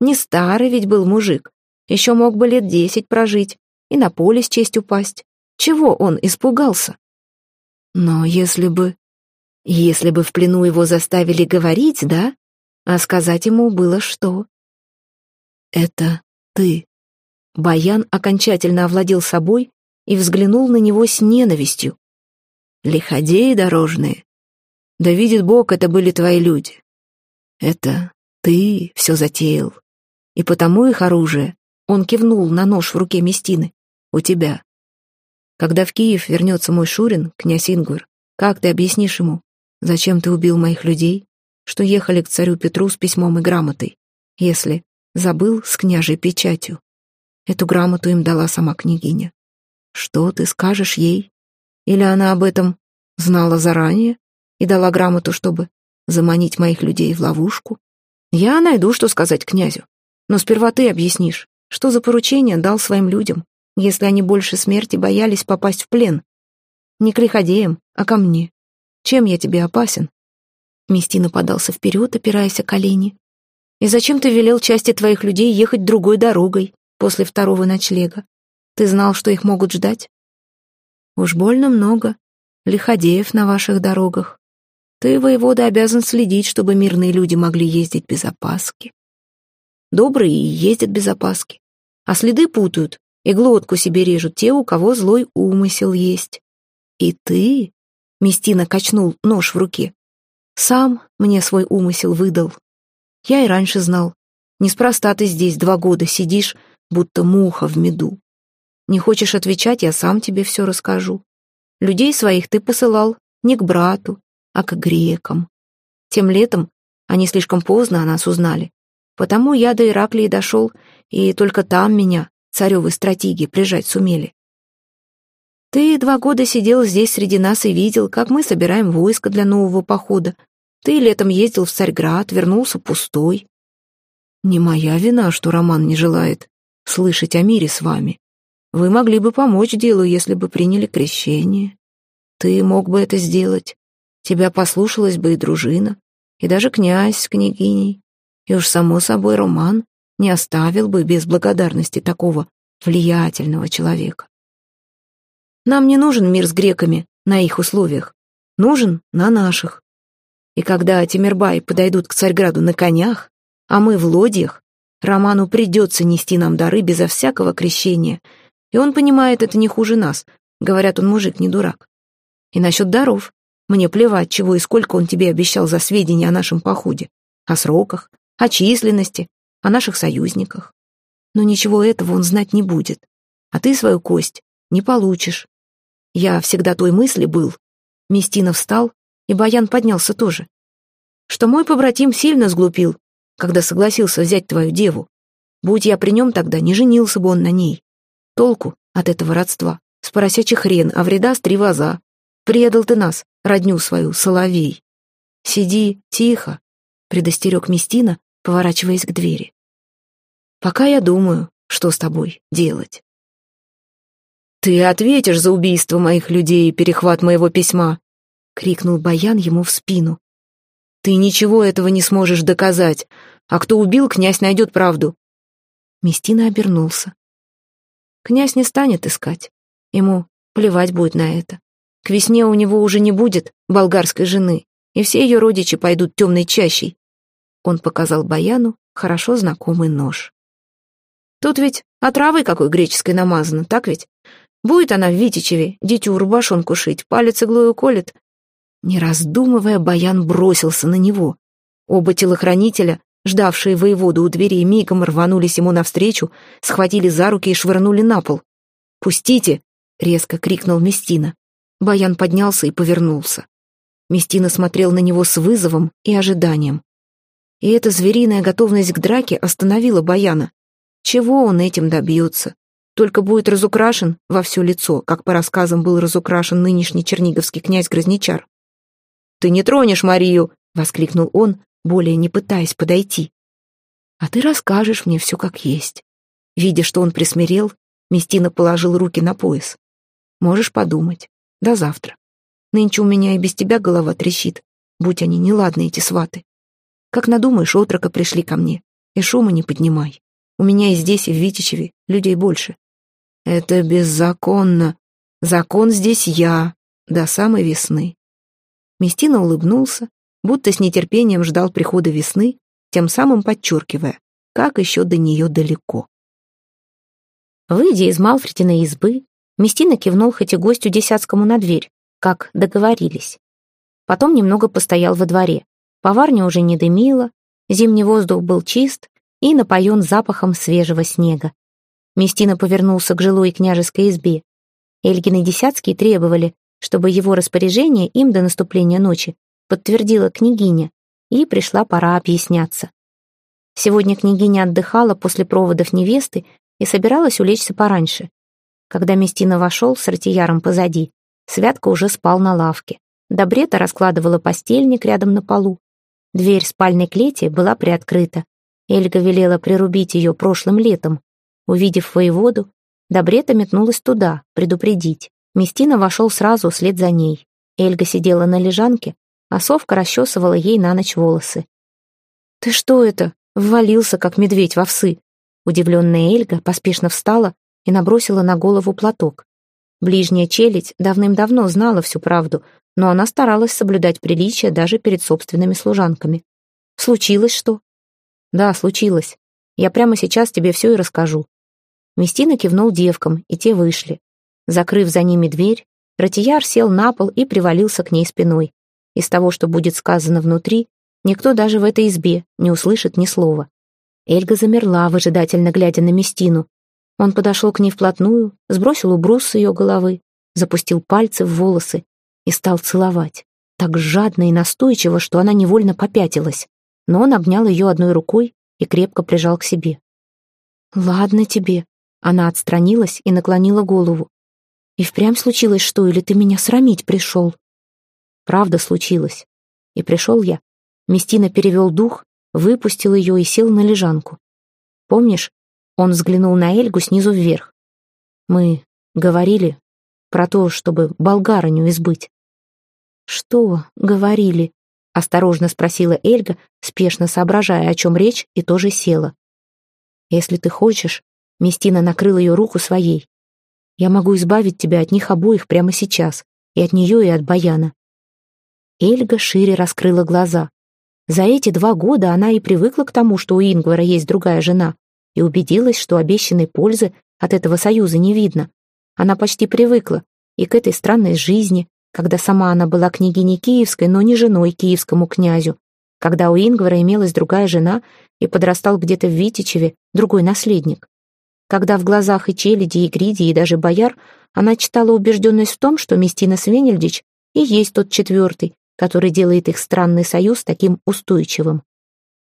Не старый ведь был мужик, еще мог бы лет десять прожить и на поле с честь упасть. Чего он испугался? Но если бы... Если бы в плену его заставили говорить, да? А сказать ему было что? Это ты. Баян окончательно овладел собой и взглянул на него с ненавистью. Лиходеи дорожные. Да видит Бог, это были твои люди. Это ты все затеял. И потому их оружие, он кивнул на нож в руке Местины, у тебя. Когда в Киев вернется мой Шурин, князь Ингвар, как ты объяснишь ему, зачем ты убил моих людей, что ехали к царю Петру с письмом и грамотой, если забыл с княжей печатью? Эту грамоту им дала сама княгиня. Что ты скажешь ей? Или она об этом знала заранее и дала грамоту, чтобы заманить моих людей в ловушку? Я найду, что сказать князю. Но сперва ты объяснишь, что за поручение дал своим людям, если они больше смерти боялись попасть в плен. Не к лиходеям, а ко мне. Чем я тебе опасен?» Местина подался вперед, опираясь о колени. «И зачем ты велел части твоих людей ехать другой дорогой после второго ночлега? Ты знал, что их могут ждать?» «Уж больно много лиходеев на ваших дорогах. Ты, воевода, обязан следить, чтобы мирные люди могли ездить без опаски. Добрые ездят без опаски, а следы путают и глотку себе режут те, у кого злой умысел есть. И ты, — Местина качнул нож в руке, — сам мне свой умысел выдал. Я и раньше знал. Неспроста ты здесь два года сидишь, будто муха в меду. Не хочешь отвечать, я сам тебе все расскажу. Людей своих ты посылал не к брату, а к грекам. Тем летом Они слишком поздно о нас узнали. Потому я до Ираклии дошел, и только там меня, царевы стратегии, прижать сумели. Ты два года сидел здесь среди нас и видел, как мы собираем войско для нового похода. Ты летом ездил в Царьград, вернулся пустой. Не моя вина, что Роман не желает слышать о мире с вами. Вы могли бы помочь делу, если бы приняли крещение. Ты мог бы это сделать. Тебя послушалась бы и дружина, и даже князь с княгиней. И уж само собой Роман не оставил бы без благодарности такого влиятельного человека. Нам не нужен мир с греками на их условиях. Нужен на наших. И когда Тимирбай подойдут к Царьграду на конях, а мы в лодьях, Роману придется нести нам дары безо всякого крещения. И он понимает это не хуже нас. Говорят, он мужик, не дурак. И насчет даров. Мне плевать, чего и сколько он тебе обещал за сведения о нашем походе. О сроках, о численности, о наших союзниках. Но ничего этого он знать не будет. А ты свою кость не получишь. Я всегда той мысли был. Местина встал, и Баян поднялся тоже. Что мой побратим сильно сглупил, когда согласился взять твою деву. Будь я при нем тогда, не женился бы он на ней. Толку от этого родства. С поросячий хрен, а вреда с три ваза. Предал ты нас, родню свою, соловей. Сиди тихо, предостерег Местина, поворачиваясь к двери. Пока я думаю, что с тобой делать. «Ты ответишь за убийство моих людей и перехват моего письма!» — крикнул Баян ему в спину. «Ты ничего этого не сможешь доказать, а кто убил, князь найдет правду». Местина обернулся. Князь не станет искать. Ему плевать будет на это. К весне у него уже не будет болгарской жены, и все ее родичи пойдут темной чащей. Он показал Баяну хорошо знакомый нож. Тут ведь отравой какой греческой намазано, так ведь? Будет она в Витичеве, дитю рубашонку шить, палец иглою колет. Не раздумывая, Баян бросился на него. Оба телохранителя, ждавшие воеводу у дверей, мигом рванулись ему навстречу, схватили за руки и швырнули на пол. «Пустите!» — резко крикнул Местина. Баян поднялся и повернулся. Местина смотрел на него с вызовом и ожиданием. И эта звериная готовность к драке остановила Баяна. Чего он этим добьется? Только будет разукрашен во все лицо, как по рассказам был разукрашен нынешний черниговский князь Грозничар. «Ты не тронешь Марию!» — воскликнул он, более не пытаясь подойти. «А ты расскажешь мне все как есть». Видя, что он присмирел, Местина положил руки на пояс. «Можешь подумать. До завтра. Нынче у меня и без тебя голова трещит, будь они неладны, эти сваты. Как надумаешь, отрока пришли ко мне, и шума не поднимай. У меня и здесь, и в Витичеве людей больше. Это беззаконно. Закон здесь я, до самой весны. Местина улыбнулся, будто с нетерпением ждал прихода весны, тем самым подчеркивая, как еще до нее далеко. Выйдя из Малфритиной избы, Местина кивнул хоть и гостю десятскому на дверь, как договорились. Потом немного постоял во дворе. Поварня уже не дымила, зимний воздух был чист, и напоен запахом свежего снега. Местина повернулся к жилой княжеской избе. Эльгин и Десяцкий требовали, чтобы его распоряжение им до наступления ночи подтвердила княгиня, и пришла пора объясняться. Сегодня княгиня отдыхала после проводов невесты и собиралась улечься пораньше. Когда Местина вошел с ротияром позади, Святка уже спал на лавке. Добрета раскладывала постельник рядом на полу. Дверь спальной клети была приоткрыта. Эльга велела прирубить ее прошлым летом. Увидев воеводу, Добрета метнулась туда, предупредить. Местина вошел сразу вслед за ней. Эльга сидела на лежанке, а совка расчесывала ей на ночь волосы. «Ты что это?» — ввалился, как медведь в овсы. Удивленная Эльга поспешно встала и набросила на голову платок. Ближняя челядь давным-давно знала всю правду, но она старалась соблюдать приличия даже перед собственными служанками. «Случилось что?» «Да, случилось. Я прямо сейчас тебе все и расскажу». Местина кивнул девкам, и те вышли. Закрыв за ними дверь, Ратияр сел на пол и привалился к ней спиной. Из того, что будет сказано внутри, никто даже в этой избе не услышит ни слова. Эльга замерла, выжидательно глядя на Местину. Он подошел к ней вплотную, сбросил убрус с ее головы, запустил пальцы в волосы и стал целовать. Так жадно и настойчиво, что она невольно попятилась. но он обнял ее одной рукой и крепко прижал к себе. «Ладно тебе», — она отстранилась и наклонила голову. «И впрямь случилось что, или ты меня срамить пришел?» «Правда случилось. И пришел я». Местина перевел дух, выпустил ее и сел на лежанку. «Помнишь?» Он взглянул на Эльгу снизу вверх. «Мы говорили про то, чтобы болгарыню избыть». «Что говорили?» — осторожно спросила Эльга, спешно соображая, о чем речь, и тоже села. «Если ты хочешь...» — Местина накрыл ее руку своей. «Я могу избавить тебя от них обоих прямо сейчас, и от нее, и от Баяна». Эльга шире раскрыла глаза. За эти два года она и привыкла к тому, что у Ингвара есть другая жена, и убедилась, что обещанной пользы от этого союза не видно. Она почти привыкла и к этой странной жизни, когда сама она была княгиней Киевской, но не женой киевскому князю, когда у Ингвара имелась другая жена и подрастал где-то в Витичеве другой наследник. Когда в глазах и челяди, и гриди, и даже бояр она читала убежденность в том, что Местина Свенельдич и есть тот четвертый, который делает их странный союз таким устойчивым.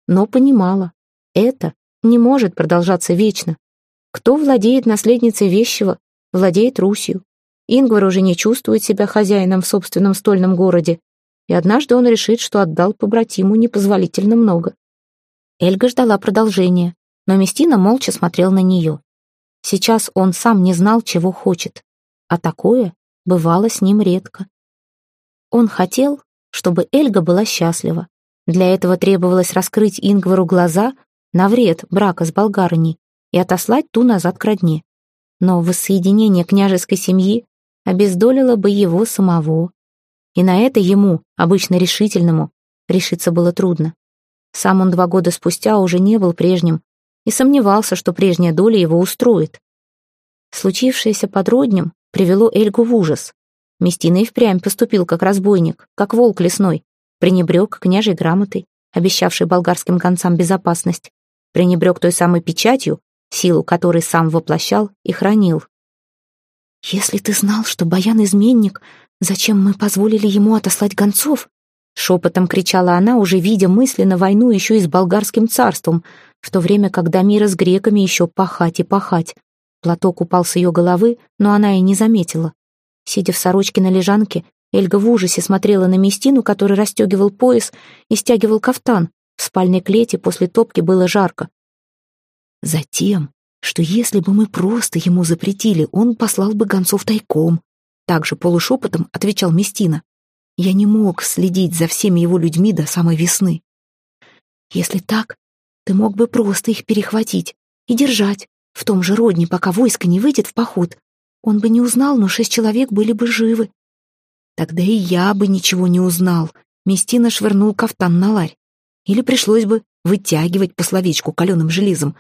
Но понимала, это не может продолжаться вечно. Кто владеет наследницей вещего, владеет Русью. Ингвар уже не чувствует себя хозяином в собственном стольном городе, и однажды он решит, что отдал побратиму непозволительно много. Эльга ждала продолжения, но Местина молча смотрел на нее. Сейчас он сам не знал, чего хочет, а такое бывало с ним редко. Он хотел, чтобы Эльга была счастлива. Для этого требовалось раскрыть Ингвару глаза на вред брака с болгарыней и отослать ту назад к родне. Но воссоединение княжеской семьи обездолило бы его самого. И на это ему, обычно решительному, решиться было трудно. Сам он два года спустя уже не был прежним и сомневался, что прежняя доля его устроит. Случившееся под Роднем привело Эльгу в ужас. Местина и впрямь поступил как разбойник, как волк лесной, пренебрег княжей грамотой, обещавшей болгарским гонцам безопасность, пренебрег той самой печатью, силу которой сам воплощал и хранил. «Если ты знал, что Баян изменник, зачем мы позволили ему отослать гонцов?» Шепотом кричала она, уже видя мысленно войну еще и с болгарским царством, в то время как Дамира с греками еще пахать и пахать. Платок упал с ее головы, но она и не заметила. Сидя в сорочке на лежанке, Эльга в ужасе смотрела на Местину, который расстегивал пояс и стягивал кафтан. В спальной клете после топки было жарко. Затем что если бы мы просто ему запретили, он послал бы гонцов тайком. Также полушепотом отвечал Местина. Я не мог следить за всеми его людьми до самой весны. Если так, ты мог бы просто их перехватить и держать в том же родне, пока войско не выйдет в поход. Он бы не узнал, но шесть человек были бы живы. Тогда и я бы ничего не узнал. Местина швырнул кафтан на ларь. Или пришлось бы вытягивать по словечку каленым железом,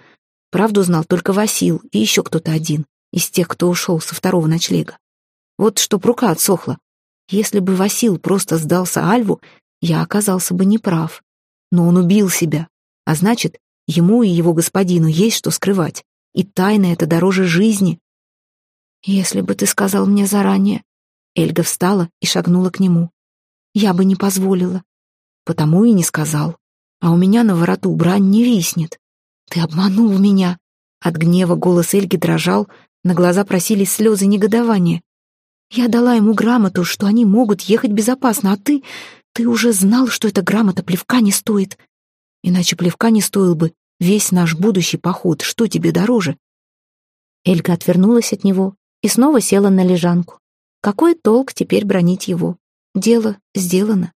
Правду знал только Васил и еще кто-то один из тех, кто ушел со второго ночлега. Вот чтоб рука отсохла. Если бы Васил просто сдался Альву, я оказался бы неправ. Но он убил себя, а значит, ему и его господину есть что скрывать. И тайна это дороже жизни. Если бы ты сказал мне заранее... Эльга встала и шагнула к нему. Я бы не позволила. Потому и не сказал. А у меня на вороту брань не виснет. «Ты обманул меня!» От гнева голос Эльги дрожал, на глаза просились слезы негодования. «Я дала ему грамоту, что они могут ехать безопасно, а ты... Ты уже знал, что эта грамота плевка не стоит. Иначе плевка не стоил бы весь наш будущий поход. Что тебе дороже?» Эльга отвернулась от него и снова села на лежанку. Какой толк теперь бронить его? Дело сделано.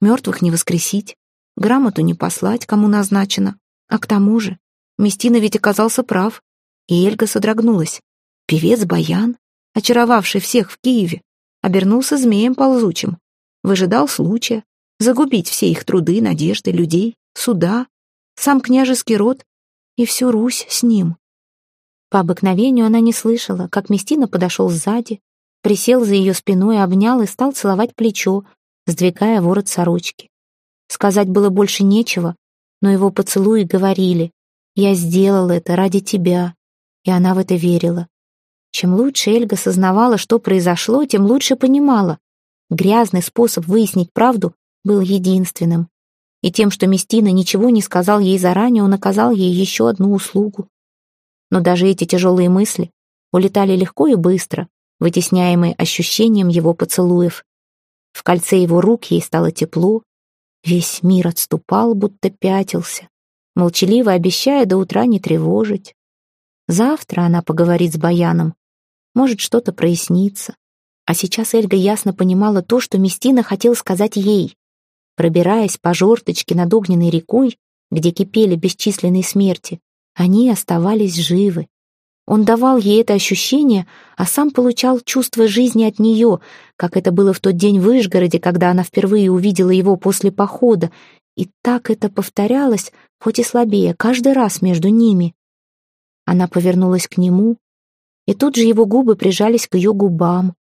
Мертвых не воскресить, грамоту не послать, кому назначено. А к тому же Местина ведь оказался прав, и Эльга содрогнулась. Певец Баян, очаровавший всех в Киеве, обернулся змеем ползучим, выжидал случая загубить все их труды, надежды, людей, суда, сам княжеский род и всю Русь с ним. По обыкновению она не слышала, как Местина подошел сзади, присел за ее спиной, обнял и стал целовать плечо, сдвигая ворот сорочки. Сказать было больше нечего, но его поцелуи говорили я сделал это ради тебя. И она в это верила. Чем лучше Эльга сознавала, что произошло, тем лучше понимала. Грязный способ выяснить правду был единственным. И тем, что Местина ничего не сказал ей заранее, он оказал ей еще одну услугу. Но даже эти тяжелые мысли улетали легко и быстро, вытесняемые ощущением его поцелуев. В кольце его рук ей стало тепло, весь мир отступал, будто пятился, молчаливо обещая до утра не тревожить. Завтра она поговорит с Баяном, может, что-то прояснится. А сейчас Эльга ясно понимала то, что Местина хотел сказать ей. Пробираясь по жорточке над огненной рекой, где кипели бесчисленные смерти, они оставались живы. Он давал ей это ощущение, а сам получал чувство жизни от нее, как это было в тот день в Ижгороде, когда она впервые увидела его после похода. И так это повторялось, хоть и слабее, каждый раз между ними. Она повернулась к нему, и тут же его губы прижались к ее губам.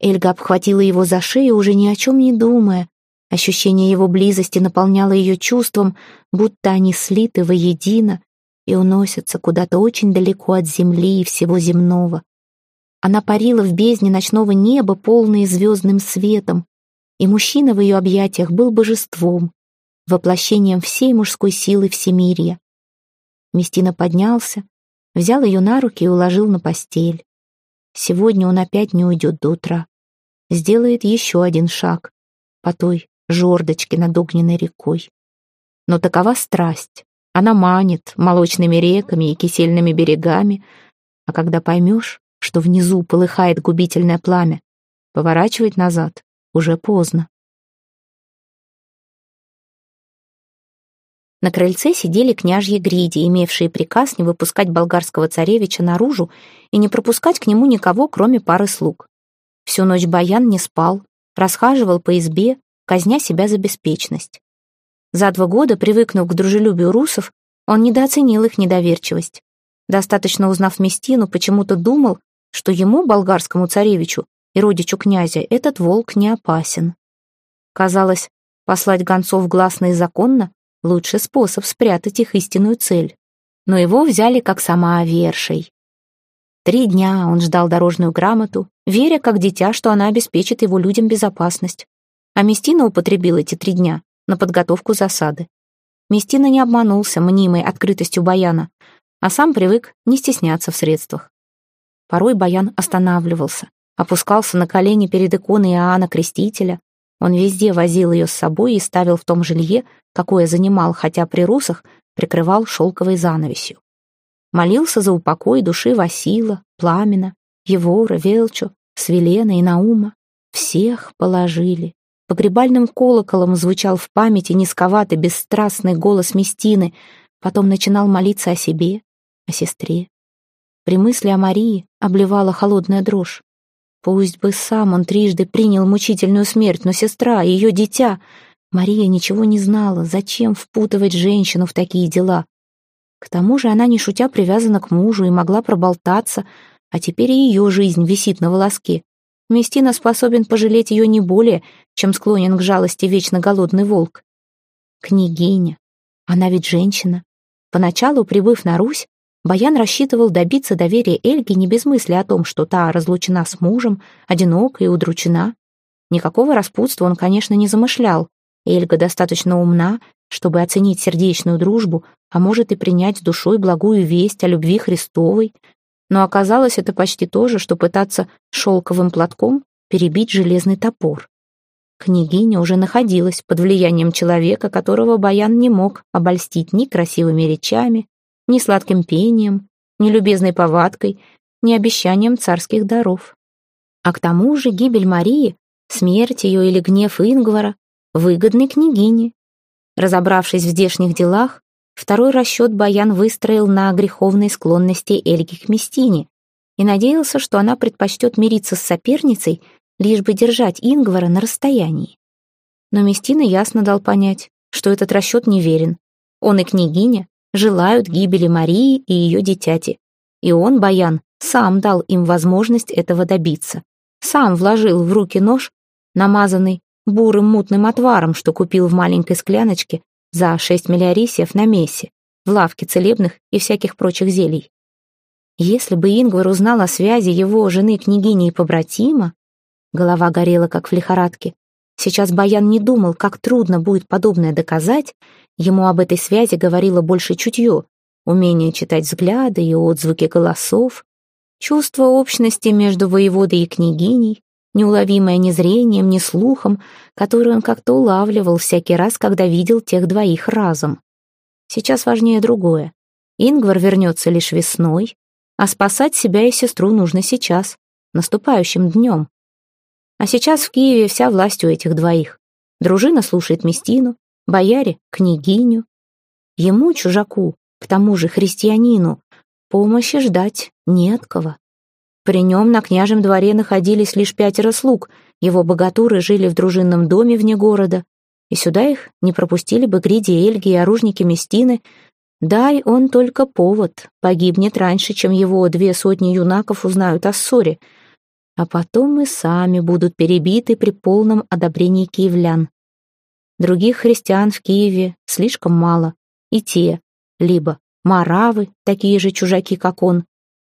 Эльга обхватила его за шею, уже ни о чем не думая. Ощущение его близости наполняло ее чувством, будто они слиты воедино и уносятся куда-то очень далеко от земли и всего земного. Она парила в бездне ночного неба, полной звездным светом, и мужчина в ее объятиях был божеством, воплощением всей мужской силы всемирья. Местина поднялся, взял ее на руки и уложил на постель. Сегодня он опять не уйдет до утра сделает еще один шаг по той жердочке над огненной рекой. Но такова страсть. Она манит молочными реками и кисельными берегами, а когда поймешь, что внизу полыхает губительное пламя, поворачивать назад уже поздно. На крыльце сидели княжьи гриди, имевшие приказ не выпускать болгарского царевича наружу и не пропускать к нему никого, кроме пары слуг. Всю ночь Баян не спал, расхаживал по избе, казня себя за беспечность. За два года, привыкнув к дружелюбию русов, он недооценил их недоверчивость. Достаточно узнав Местину, почему-то думал, что ему, болгарскому царевичу и родичу князя, этот волк не опасен. Казалось, послать гонцов гласно и законно — лучший способ спрятать их истинную цель. Но его взяли как сама вершей. Три дня он ждал дорожную грамоту, веря как дитя, что она обеспечит его людям безопасность. А Местина употребил эти три дня на подготовку засады. Местина не обманулся мнимой открытостью Баяна, а сам привык не стесняться в средствах. Порой Баян останавливался, опускался на колени перед иконой Иоанна Крестителя. Он везде возил ее с собой и ставил в том жилье, какое занимал, хотя при русах прикрывал шелковой занавесью. Молился за упокой души Васила, Пламена, Евора, Велчу, Свелена и Наума. Всех положили. Погребальным колоколом звучал в памяти низковатый, бесстрастный голос Местины, потом начинал молиться о себе, о сестре. При мысли о Марии обливала холодная дрожь. Пусть бы сам он трижды принял мучительную смерть, но сестра, ее дитя... Мария ничего не знала, зачем впутывать женщину в такие дела. К тому же она, не шутя, привязана к мужу и могла проболтаться, а теперь и ее жизнь висит на волоске. Местина способен пожалеть ее не более, чем склонен к жалости вечно голодный волк. Княгиня. Она ведь женщина. Поначалу, прибыв на Русь, Баян рассчитывал добиться доверия Эльги не без мысли о том, что та разлучена с мужем, одинока и удручена. Никакого распутства он, конечно, не замышлял. Эльга достаточно умна, чтобы оценить сердечную дружбу, а может и принять с душой благую весть о любви Христовой. Но оказалось это почти то же, что пытаться шелковым платком перебить железный топор. Княгиня уже находилась под влиянием человека, которого Баян не мог обольстить ни красивыми речами, ни сладким пением, ни любезной повадкой, ни обещанием царских даров. А к тому же гибель Марии, смерть ее или гнев Ингвара выгодны княгине, Разобравшись в здешних делах, второй расчет Баян выстроил на греховной склонности Эльги к Местине и надеялся, что она предпочтет мириться с соперницей, лишь бы держать Ингвара на расстоянии. Но Местина ясно дал понять, что этот расчет неверен. Он и княгиня желают гибели Марии и ее дитяти. И он, Баян, сам дал им возможность этого добиться. Сам вложил в руки нож, намазанный бурым мутным отваром, что купил в маленькой скляночке за шесть миллиарисиев на мессе, в лавке целебных и всяких прочих зелий. Если бы Ингвар узнал о связи его жены княгини и побратима, голова горела, как в лихорадке, Сейчас Баян не думал, как трудно будет подобное доказать. Ему об этой связи говорило больше чутье, умение читать взгляды и отзвуки голосов, чувство общности между воеводой и княгиней, неуловимое ни зрением, ни слухом, которое он как-то улавливал всякий раз, когда видел тех двоих разом. Сейчас важнее другое. Ингвар вернется лишь весной, а спасать себя и сестру нужно сейчас, наступающим днем. А сейчас в Киеве вся власть у этих двоих. Дружина слушает Местину, бояре — княгиню. Ему, чужаку, к тому же христианину, помощи ждать не от кого. При нем на княжем дворе находились лишь пятеро слуг, его богатуры жили в дружинном доме вне города, и сюда их не пропустили бы Гриди, Эльги и оружники Местины. Дай он только повод, погибнет раньше, чем его две сотни юнаков узнают о ссоре, а потом и сами будут перебиты при полном одобрении киевлян. Других христиан в Киеве слишком мало, и те, либо маравы, такие же чужаки, как он,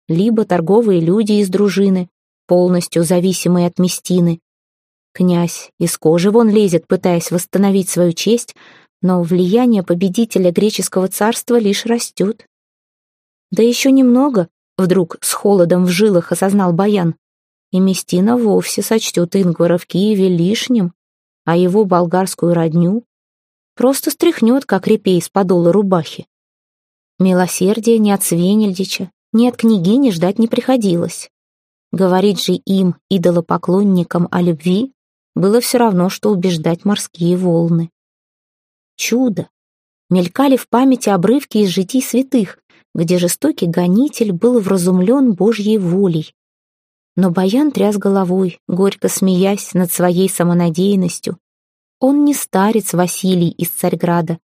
либо торговые люди из дружины, полностью зависимые от Местины. Князь из кожи вон лезет, пытаясь восстановить свою честь, но влияние победителя греческого царства лишь растет. Да еще немного, вдруг с холодом в жилах осознал Баян, и Местина вовсе сочтет Ингвара в Киеве лишним, а его болгарскую родню просто стряхнет, как репей с подола рубахи. Милосердие не от Свенельдича, ни от княгини ждать не приходилось. Говорить же им, идолопоклонникам, о любви было все равно, что убеждать морские волны. Чудо! Мелькали в памяти обрывки из житий святых, где жестокий гонитель был вразумлен Божьей волей. Но Баян тряс головой, горько смеясь над своей самонадеянностью. Он не старец Василий из Царьграда,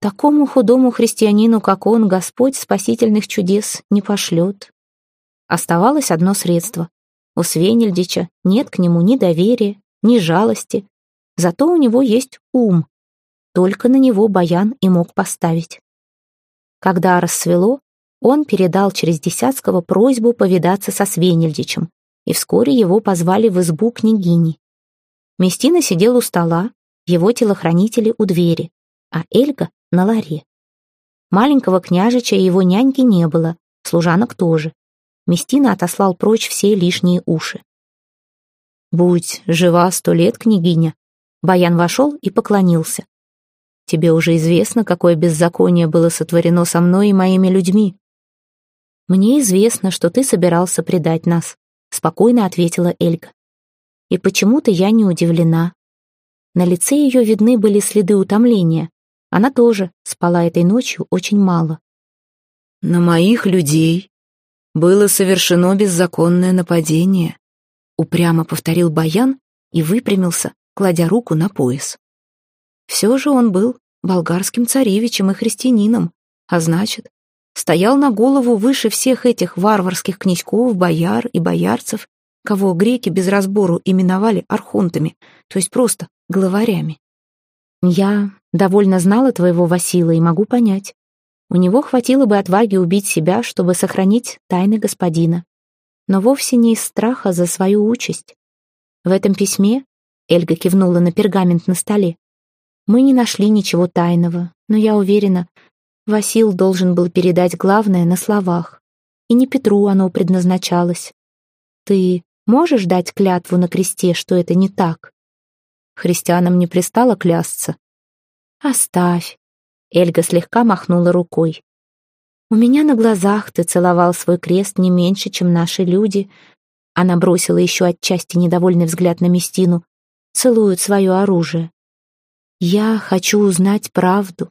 Такому худому христианину, как он, Господь спасительных чудес не пошлет. Оставалось одно средство. У Свенельдича нет к нему ни доверия, ни жалости. Зато у него есть ум. Только на него Баян и мог поставить. Когда рассвело, он передал через Десятского просьбу повидаться со Свенельдичем, и вскоре его позвали в избу княгини. Местина сидел у стола, его телохранители у двери, а Эльга на ларе. Маленького княжича и его няньки не было, служанок тоже. Местина отослал прочь все лишние уши. «Будь жива сто лет, княгиня!» Баян вошел и поклонился. «Тебе уже известно, какое беззаконие было сотворено со мной и моими людьми». «Мне известно, что ты собирался предать нас», — спокойно ответила Эльга. «И почему-то я не удивлена». На лице ее видны были следы утомления, она тоже спала этой ночью очень мало. «На моих людей было совершено беззаконное нападение», упрямо повторил Баян и выпрямился, кладя руку на пояс. Все же он был болгарским царевичем и христианином, а значит, стоял на голову выше всех этих варварских князьков, бояр и боярцев, кого греки без разбору именовали архонтами, то есть просто главарями. Я довольно знала твоего Васила и могу понять. У него хватило бы отваги убить себя, чтобы сохранить тайны господина. Но вовсе не из страха за свою участь. В этом письме, Эльга кивнула на пергамент на столе, мы не нашли ничего тайного, но я уверена, Васил должен был передать главное на словах. И не Петру оно предназначалось. Ты можешь дать клятву на кресте, что это не так? Христианам не пристало клясться. «Оставь!» Эльга слегка махнула рукой. «У меня на глазах ты целовал свой крест не меньше, чем наши люди». Она бросила еще отчасти недовольный взгляд на Местину. «Целуют свое оружие. Я хочу узнать правду.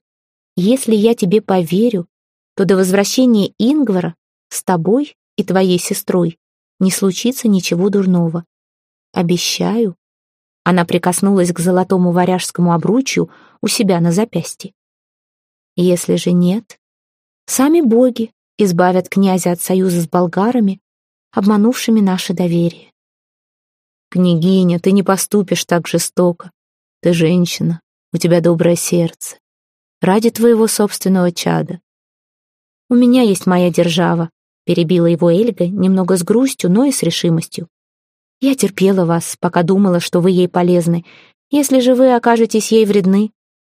Если я тебе поверю, то до возвращения Ингвара с тобой и твоей сестрой не случится ничего дурного. Обещаю, она прикоснулась к золотому варяжскому обручью у себя на запястье. Если же нет, сами боги избавят князя от союза с болгарами, обманувшими наше доверие. «Княгиня, ты не поступишь так жестоко. Ты женщина, у тебя доброе сердце. Ради твоего собственного чада. У меня есть моя держава», — перебила его Эльга, немного с грустью, но и с решимостью. Я терпела вас, пока думала, что вы ей полезны. Если же вы окажетесь ей вредны,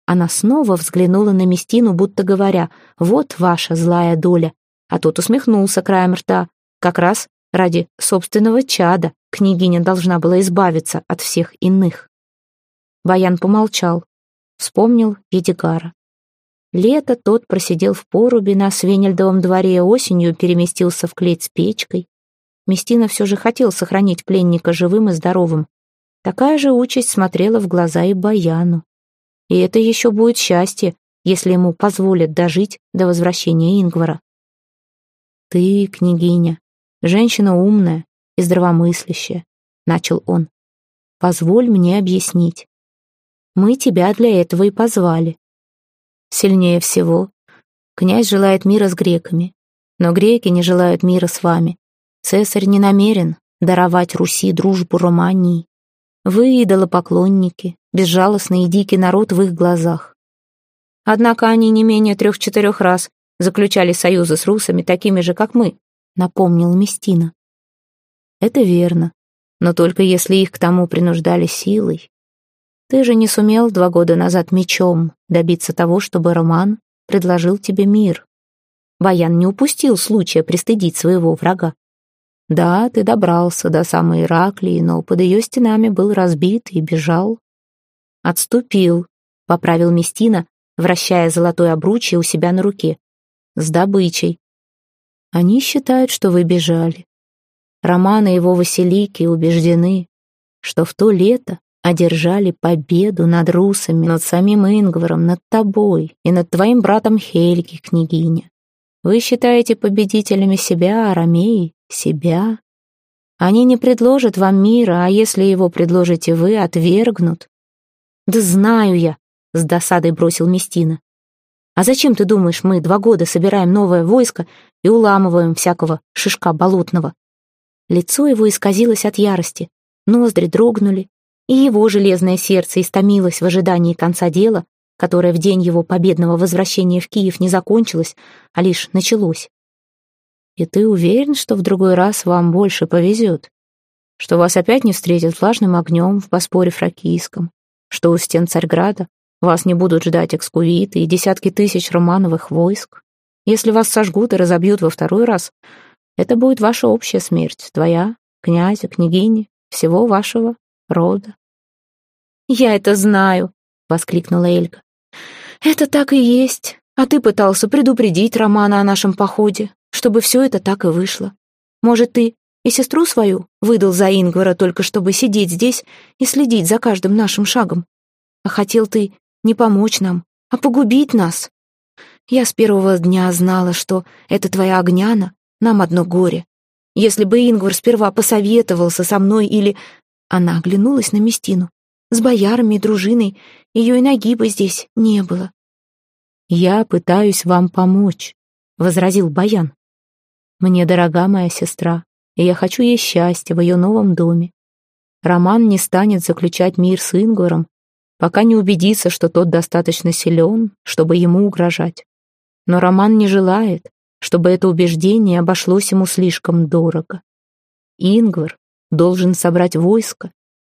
она снова взглянула на Местину, будто говоря, «Вот ваша злая доля». А тот усмехнулся краем рта. Как раз ради собственного чада княгиня должна была избавиться от всех иных. Баян помолчал, вспомнил Едигара. Лето тот просидел в поруби на Свенельдовом дворе, осенью переместился в клеть с печкой. Местина все же хотел сохранить пленника живым и здоровым. Такая же участь смотрела в глаза и Баяну. И это еще будет счастье, если ему позволят дожить до возвращения Ингвара. «Ты, княгиня, женщина умная и здравомыслящая», — начал он. «Позволь мне объяснить. Мы тебя для этого и позвали. Сильнее всего князь желает мира с греками, но греки не желают мира с вами. Цесарь не намерен даровать Руси дружбу Романии. Вы идолопоклонники, безжалостный и дикий народ в их глазах. Однако они не менее трех-четырех раз заключали союзы с русами, такими же, как мы, напомнил Местина. Это верно, но только если их к тому принуждали силой. Ты же не сумел два года назад мечом добиться того, чтобы Роман предложил тебе мир. Баян не упустил случая пристыдить своего врага. Да, ты добрался до самой Ираклии, но под ее стенами был разбит и бежал. Отступил, поправил Местина, вращая золотой обручье у себя на руке. С добычей. Они считают, что вы бежали. Роман и его Василики убеждены, что в то лето одержали победу над русами, над самим Ингваром, над тобой и над твоим братом Хельги, княгиня. Вы считаете победителями себя, Арамеи, себя. Они не предложат вам мира, а если его предложите вы, отвергнут. Да знаю я, с досадой бросил Местина. А зачем, ты думаешь, мы два года собираем новое войско и уламываем всякого шишка болотного? Лицо его исказилось от ярости, ноздри дрогнули, и его железное сердце истомилось в ожидании конца дела, которое в день его победного возвращения в Киев не закончилось, а лишь началось. И ты уверен, что в другой раз вам больше повезет? Что вас опять не встретят влажным огнем в Боспоре Фракийском? Что у стен Царьграда вас не будут ждать экскувиты и десятки тысяч романовых войск? Если вас сожгут и разобьют во второй раз, это будет ваша общая смерть, твоя, князя, княгини, всего вашего рода. «Я это знаю!» — воскликнула Эльга. «Это так и есть. А ты пытался предупредить Романа о нашем походе чтобы все это так и вышло. Может, ты и сестру свою выдал за Ингвара только чтобы сидеть здесь и следить за каждым нашим шагом? А хотел ты не помочь нам, а погубить нас? Я с первого дня знала, что это твоя огняна, нам одно горе. Если бы Ингвар сперва посоветовался со мной или... Она оглянулась на Местину. С боярами и дружиной ее и ноги бы здесь не было. «Я пытаюсь вам помочь», — возразил Баян. Мне дорога моя сестра, и я хочу ей счастья в ее новом доме. Роман не станет заключать мир с Ингваром, пока не убедится, что тот достаточно силен, чтобы ему угрожать. Но Роман не желает, чтобы это убеждение обошлось ему слишком дорого. Ингвар должен собрать войско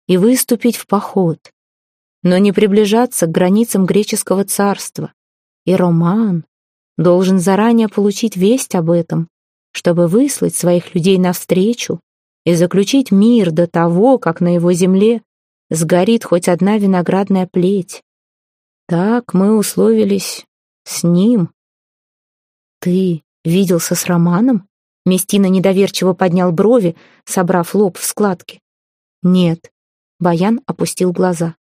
и выступить в поход, но не приближаться к границам греческого царства. И Роман должен заранее получить весть об этом, чтобы выслать своих людей навстречу и заключить мир до того, как на его земле сгорит хоть одна виноградная плеть. Так мы условились с ним. Ты виделся с Романом? Местина недоверчиво поднял брови, собрав лоб в складки. Нет. Баян опустил глаза.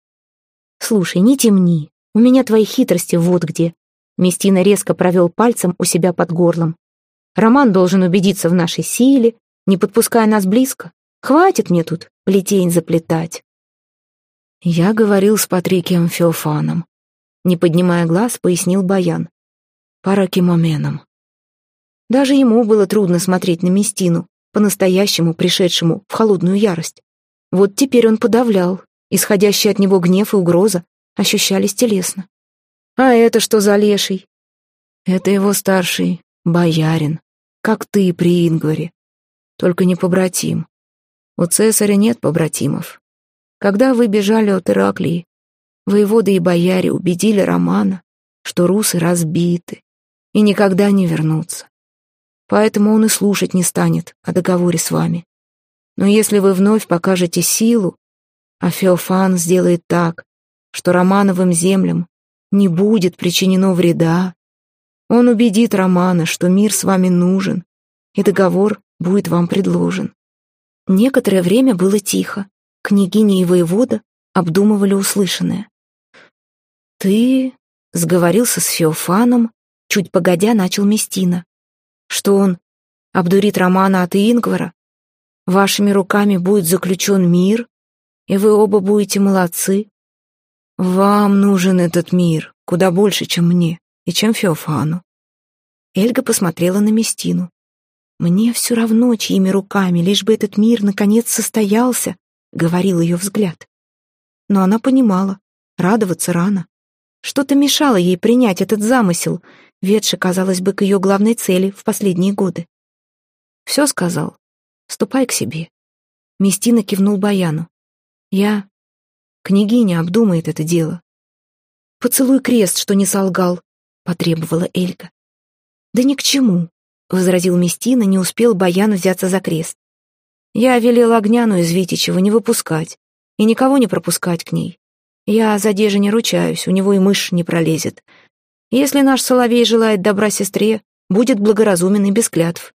Слушай, не темни. У меня твои хитрости вот где. Местина резко провел пальцем у себя под горлом. Роман должен убедиться в нашей силе, не подпуская нас близко. Хватит мне тут плетень заплетать. Я говорил с Патрикием Феофаном. Не поднимая глаз, пояснил Баян. Паракимоменом. Даже ему было трудно смотреть на Местину, по-настоящему пришедшему в холодную ярость. Вот теперь он подавлял, исходящие от него гнев и угроза ощущались телесно. А это что за леший? Это его старший боярин, как ты при Ингваре. Только не побратим. У цесаря нет побратимов. Когда вы бежали от Ираклии, воеводы и бояре убедили Романа, что русы разбиты и никогда не вернутся. Поэтому он и слушать не станет о договоре с вами. Но если вы вновь покажете силу, а Феофан сделает так, что Романовым землям не будет причинено вреда, он убедит Романа, что мир с вами нужен, и договор будет вам предложен. Некоторое время было тихо. Княгиня и воевода обдумывали услышанное. «Ты...» — сговорился с Феофаном, чуть погодя начал Местина. «Что он обдурит Романа от Ингвара? Вашими руками будет заключен мир, и вы оба будете молодцы. Вам нужен этот мир куда больше, чем мне и чем Феофану». Эльга посмотрела на Местину. «Мне все равно, чьими руками, лишь бы этот мир наконец состоялся», — говорил ее взгляд. Но она понимала, радоваться рано. Что-то мешало ей принять этот замысел, ведший, казалось бы, к ее главной цели в последние годы. «Все сказал. Ступай к себе». Местина кивнул Баяну. «Я...» Княгиня обдумает это дело. «Поцелуй крест, что не солгал», — потребовала Эльга. «Да ни к чему. — возразил Местина, не успел Баян взяться за крест. «Я велел Огняну из Витичева не выпускать и никого не пропускать к ней. Я за Дежи не ручаюсь, у него и мышь не пролезет. Если наш Соловей желает добра сестре, будет благоразумен и без клятв».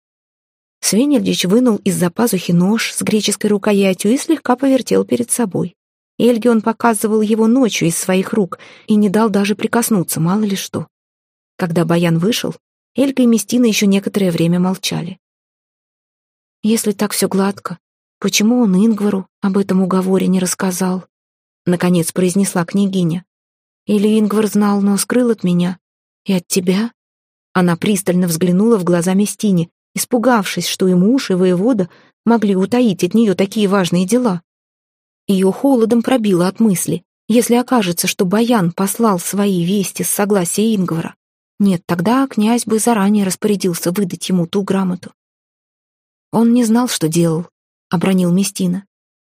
Свенельдич вынул из-за пазухи нож с греческой рукоятью и слегка повертел перед собой. Эльге он показывал его ночью из своих рук и не дал даже прикоснуться, мало ли что. Когда Баян вышел, Элька и Местина еще некоторое время молчали. «Если так все гладко, почему он Ингвару об этом уговоре не рассказал?» Наконец произнесла княгиня. «Или Ингвар знал, но скрыл от меня? И от тебя?» Она пристально взглянула в глаза Местине, испугавшись, что и муж, и воевода могли утаить от нее такие важные дела. Ее холодом пробило от мысли, если окажется, что Баян послал свои вести с согласия Ингвара, нет, тогда князь бы заранее распорядился выдать ему ту грамоту. Он не знал, что делал, — обронил Местина.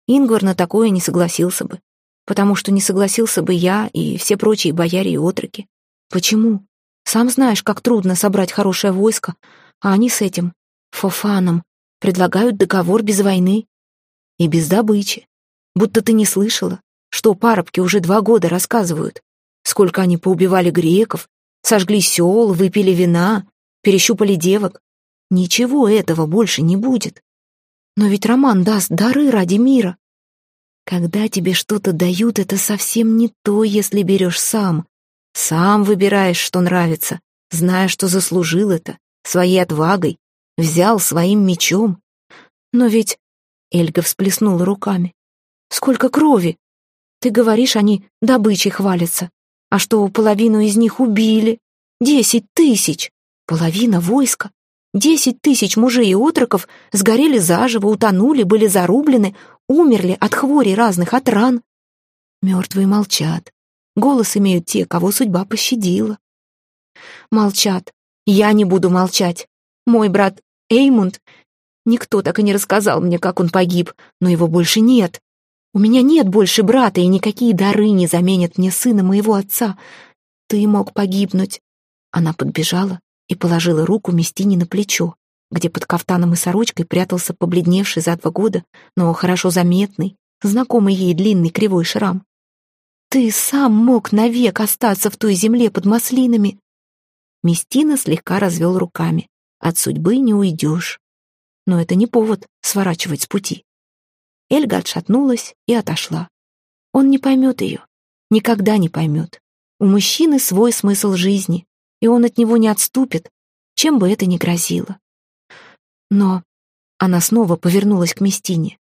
Ингвар на такое не согласился бы, потому что не согласился бы я и все прочие бояре и отроки. Почему? Сам знаешь, как трудно собрать хорошее войско, а они с этим, Фофаном, предлагают договор без войны и без добычи. Будто ты не слышала, что парабки уже два года рассказывают, сколько они поубивали греков, Сожгли сел, выпили вина, перещупали девок. Ничего этого больше не будет. Но ведь Роман даст дары ради мира. Когда тебе что-то дают, это совсем не то, если берешь сам. Сам выбираешь, что нравится, зная, что заслужил это, своей отвагой, взял своим мечом. Но ведь... Эльга всплеснула руками. Сколько крови! Ты говоришь, они добычей хвалятся. А что, половину из них убили? Десять тысяч! Половина войска! Десять тысяч мужей и отроков сгорели заживо, утонули, были зарублены, умерли от хворей разных, от ран. Мертвые молчат. Голос имеют те, кого судьба пощадила. Молчат. Я не буду молчать. Мой брат Эймунд... Никто так и не рассказал мне, как он погиб, но его больше нет. У меня нет больше брата, и никакие дары не заменят мне сына моего отца. Ты мог погибнуть». Она подбежала и положила руку Местине на плечо, где под кафтаном и сорочкой прятался побледневший за два года, но хорошо заметный, знакомый ей длинный кривой шрам. «Ты сам мог навек остаться в той земле под маслинами!» Местина слегка развел руками. «От судьбы не уйдешь. Но это не повод сворачивать с пути». Эльга отшатнулась и отошла. Он не поймет ее, никогда не поймет. У мужчины свой смысл жизни, и он от него не отступит, чем бы это ни грозило. Но она снова повернулась к Местине.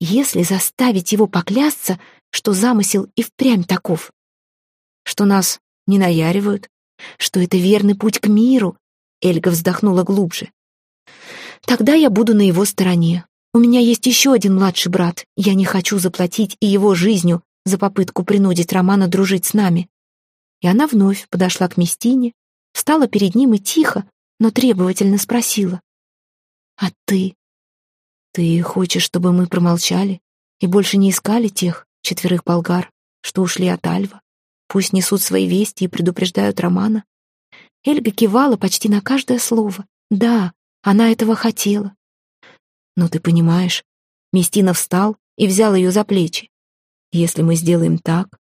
Если заставить его поклясться, что замысел и впрямь таков, что нас не наяривают, что это верный путь к миру, Эльга вздохнула глубже. Тогда я буду на его стороне, у меня есть еще один младший брат. Я не хочу заплатить и его жизнью за попытку принудить Романа дружить с нами. И она вновь подошла к Местине, встала перед ним и тихо, но требовательно спросила. «А ты? Ты хочешь, чтобы мы промолчали и больше не искали тех, четверых болгар, что ушли от Альва. Пусть несут свои вести и предупреждают Романа. Эльга кивала почти на каждое слово. Да, она этого хотела. Но ты понимаешь, Местина встал и взял ее за плечи. Если мы сделаем так,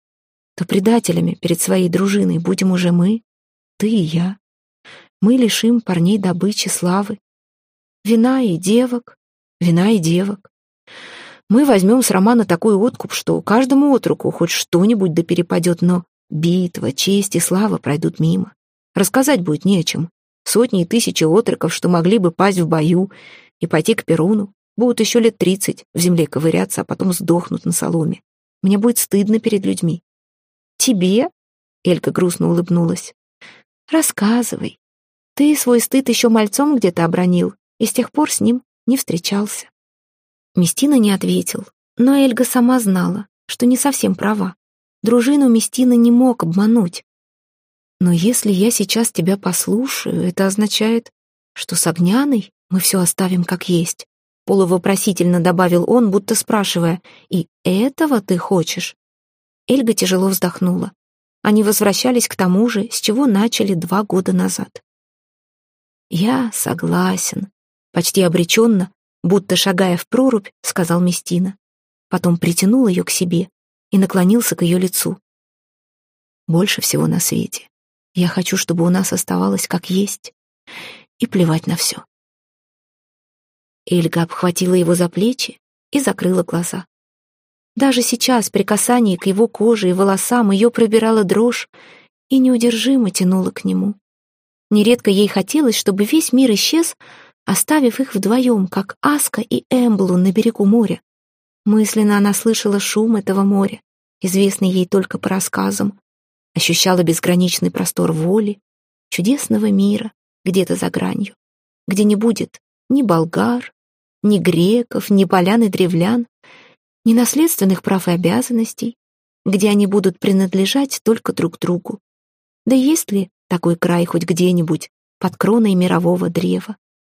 то предателями перед своей дружиной будем уже мы, ты и я. Мы лишим парней добычи, славы. Вина и девок, вина и девок. Мы возьмем с Романа такой откуп, что каждому отруку хоть что-нибудь да перепадет, но битва, честь и слава пройдут мимо. Рассказать будет не о чем. Сотни и тысячи отроков, что могли бы пасть в бою и пойти к Перуну, будут еще лет тридцать в земле ковыряться, а потом сдохнут на соломе. Мне будет стыдно перед людьми. Тебе? Элька грустно улыбнулась. Рассказывай. Ты свой стыд еще мальцом где-то обронил, и с тех пор с ним не встречался. Местина не ответил, но Эльга сама знала, что не совсем права. Дружину Местина не мог обмануть. Но если я сейчас тебя послушаю, это означает, что с Огняной мы все оставим как есть. Полувопросительно добавил он, будто спрашивая, «И этого ты хочешь?» Эльга тяжело вздохнула. Они возвращались к тому же, с чего начали два года назад. «Я согласен», — почти обреченно, будто шагая в прорубь, сказал Местина. Потом притянул ее к себе и наклонился к ее лицу. «Больше всего на свете. Я хочу, чтобы у нас оставалось как есть, и плевать на все». Эльга обхватила его за плечи и закрыла глаза. Даже сейчас при касании к его коже и волосам ее пробирала дрожь и неудержимо тянула к нему. Нередко ей хотелось, чтобы весь мир исчез, оставив их вдвоем, как Аска и Эмблу на берегу моря. Мысленно она слышала шум этого моря, известный ей только по рассказам, ощущала безграничный простор воли, чудесного мира где-то за гранью, где не будет ни болгар, ни греков, ни полян и древлян, ни наследственных прав и обязанностей, где они будут принадлежать только друг другу. Да есть ли такой край хоть где-нибудь под кроной мирового древа?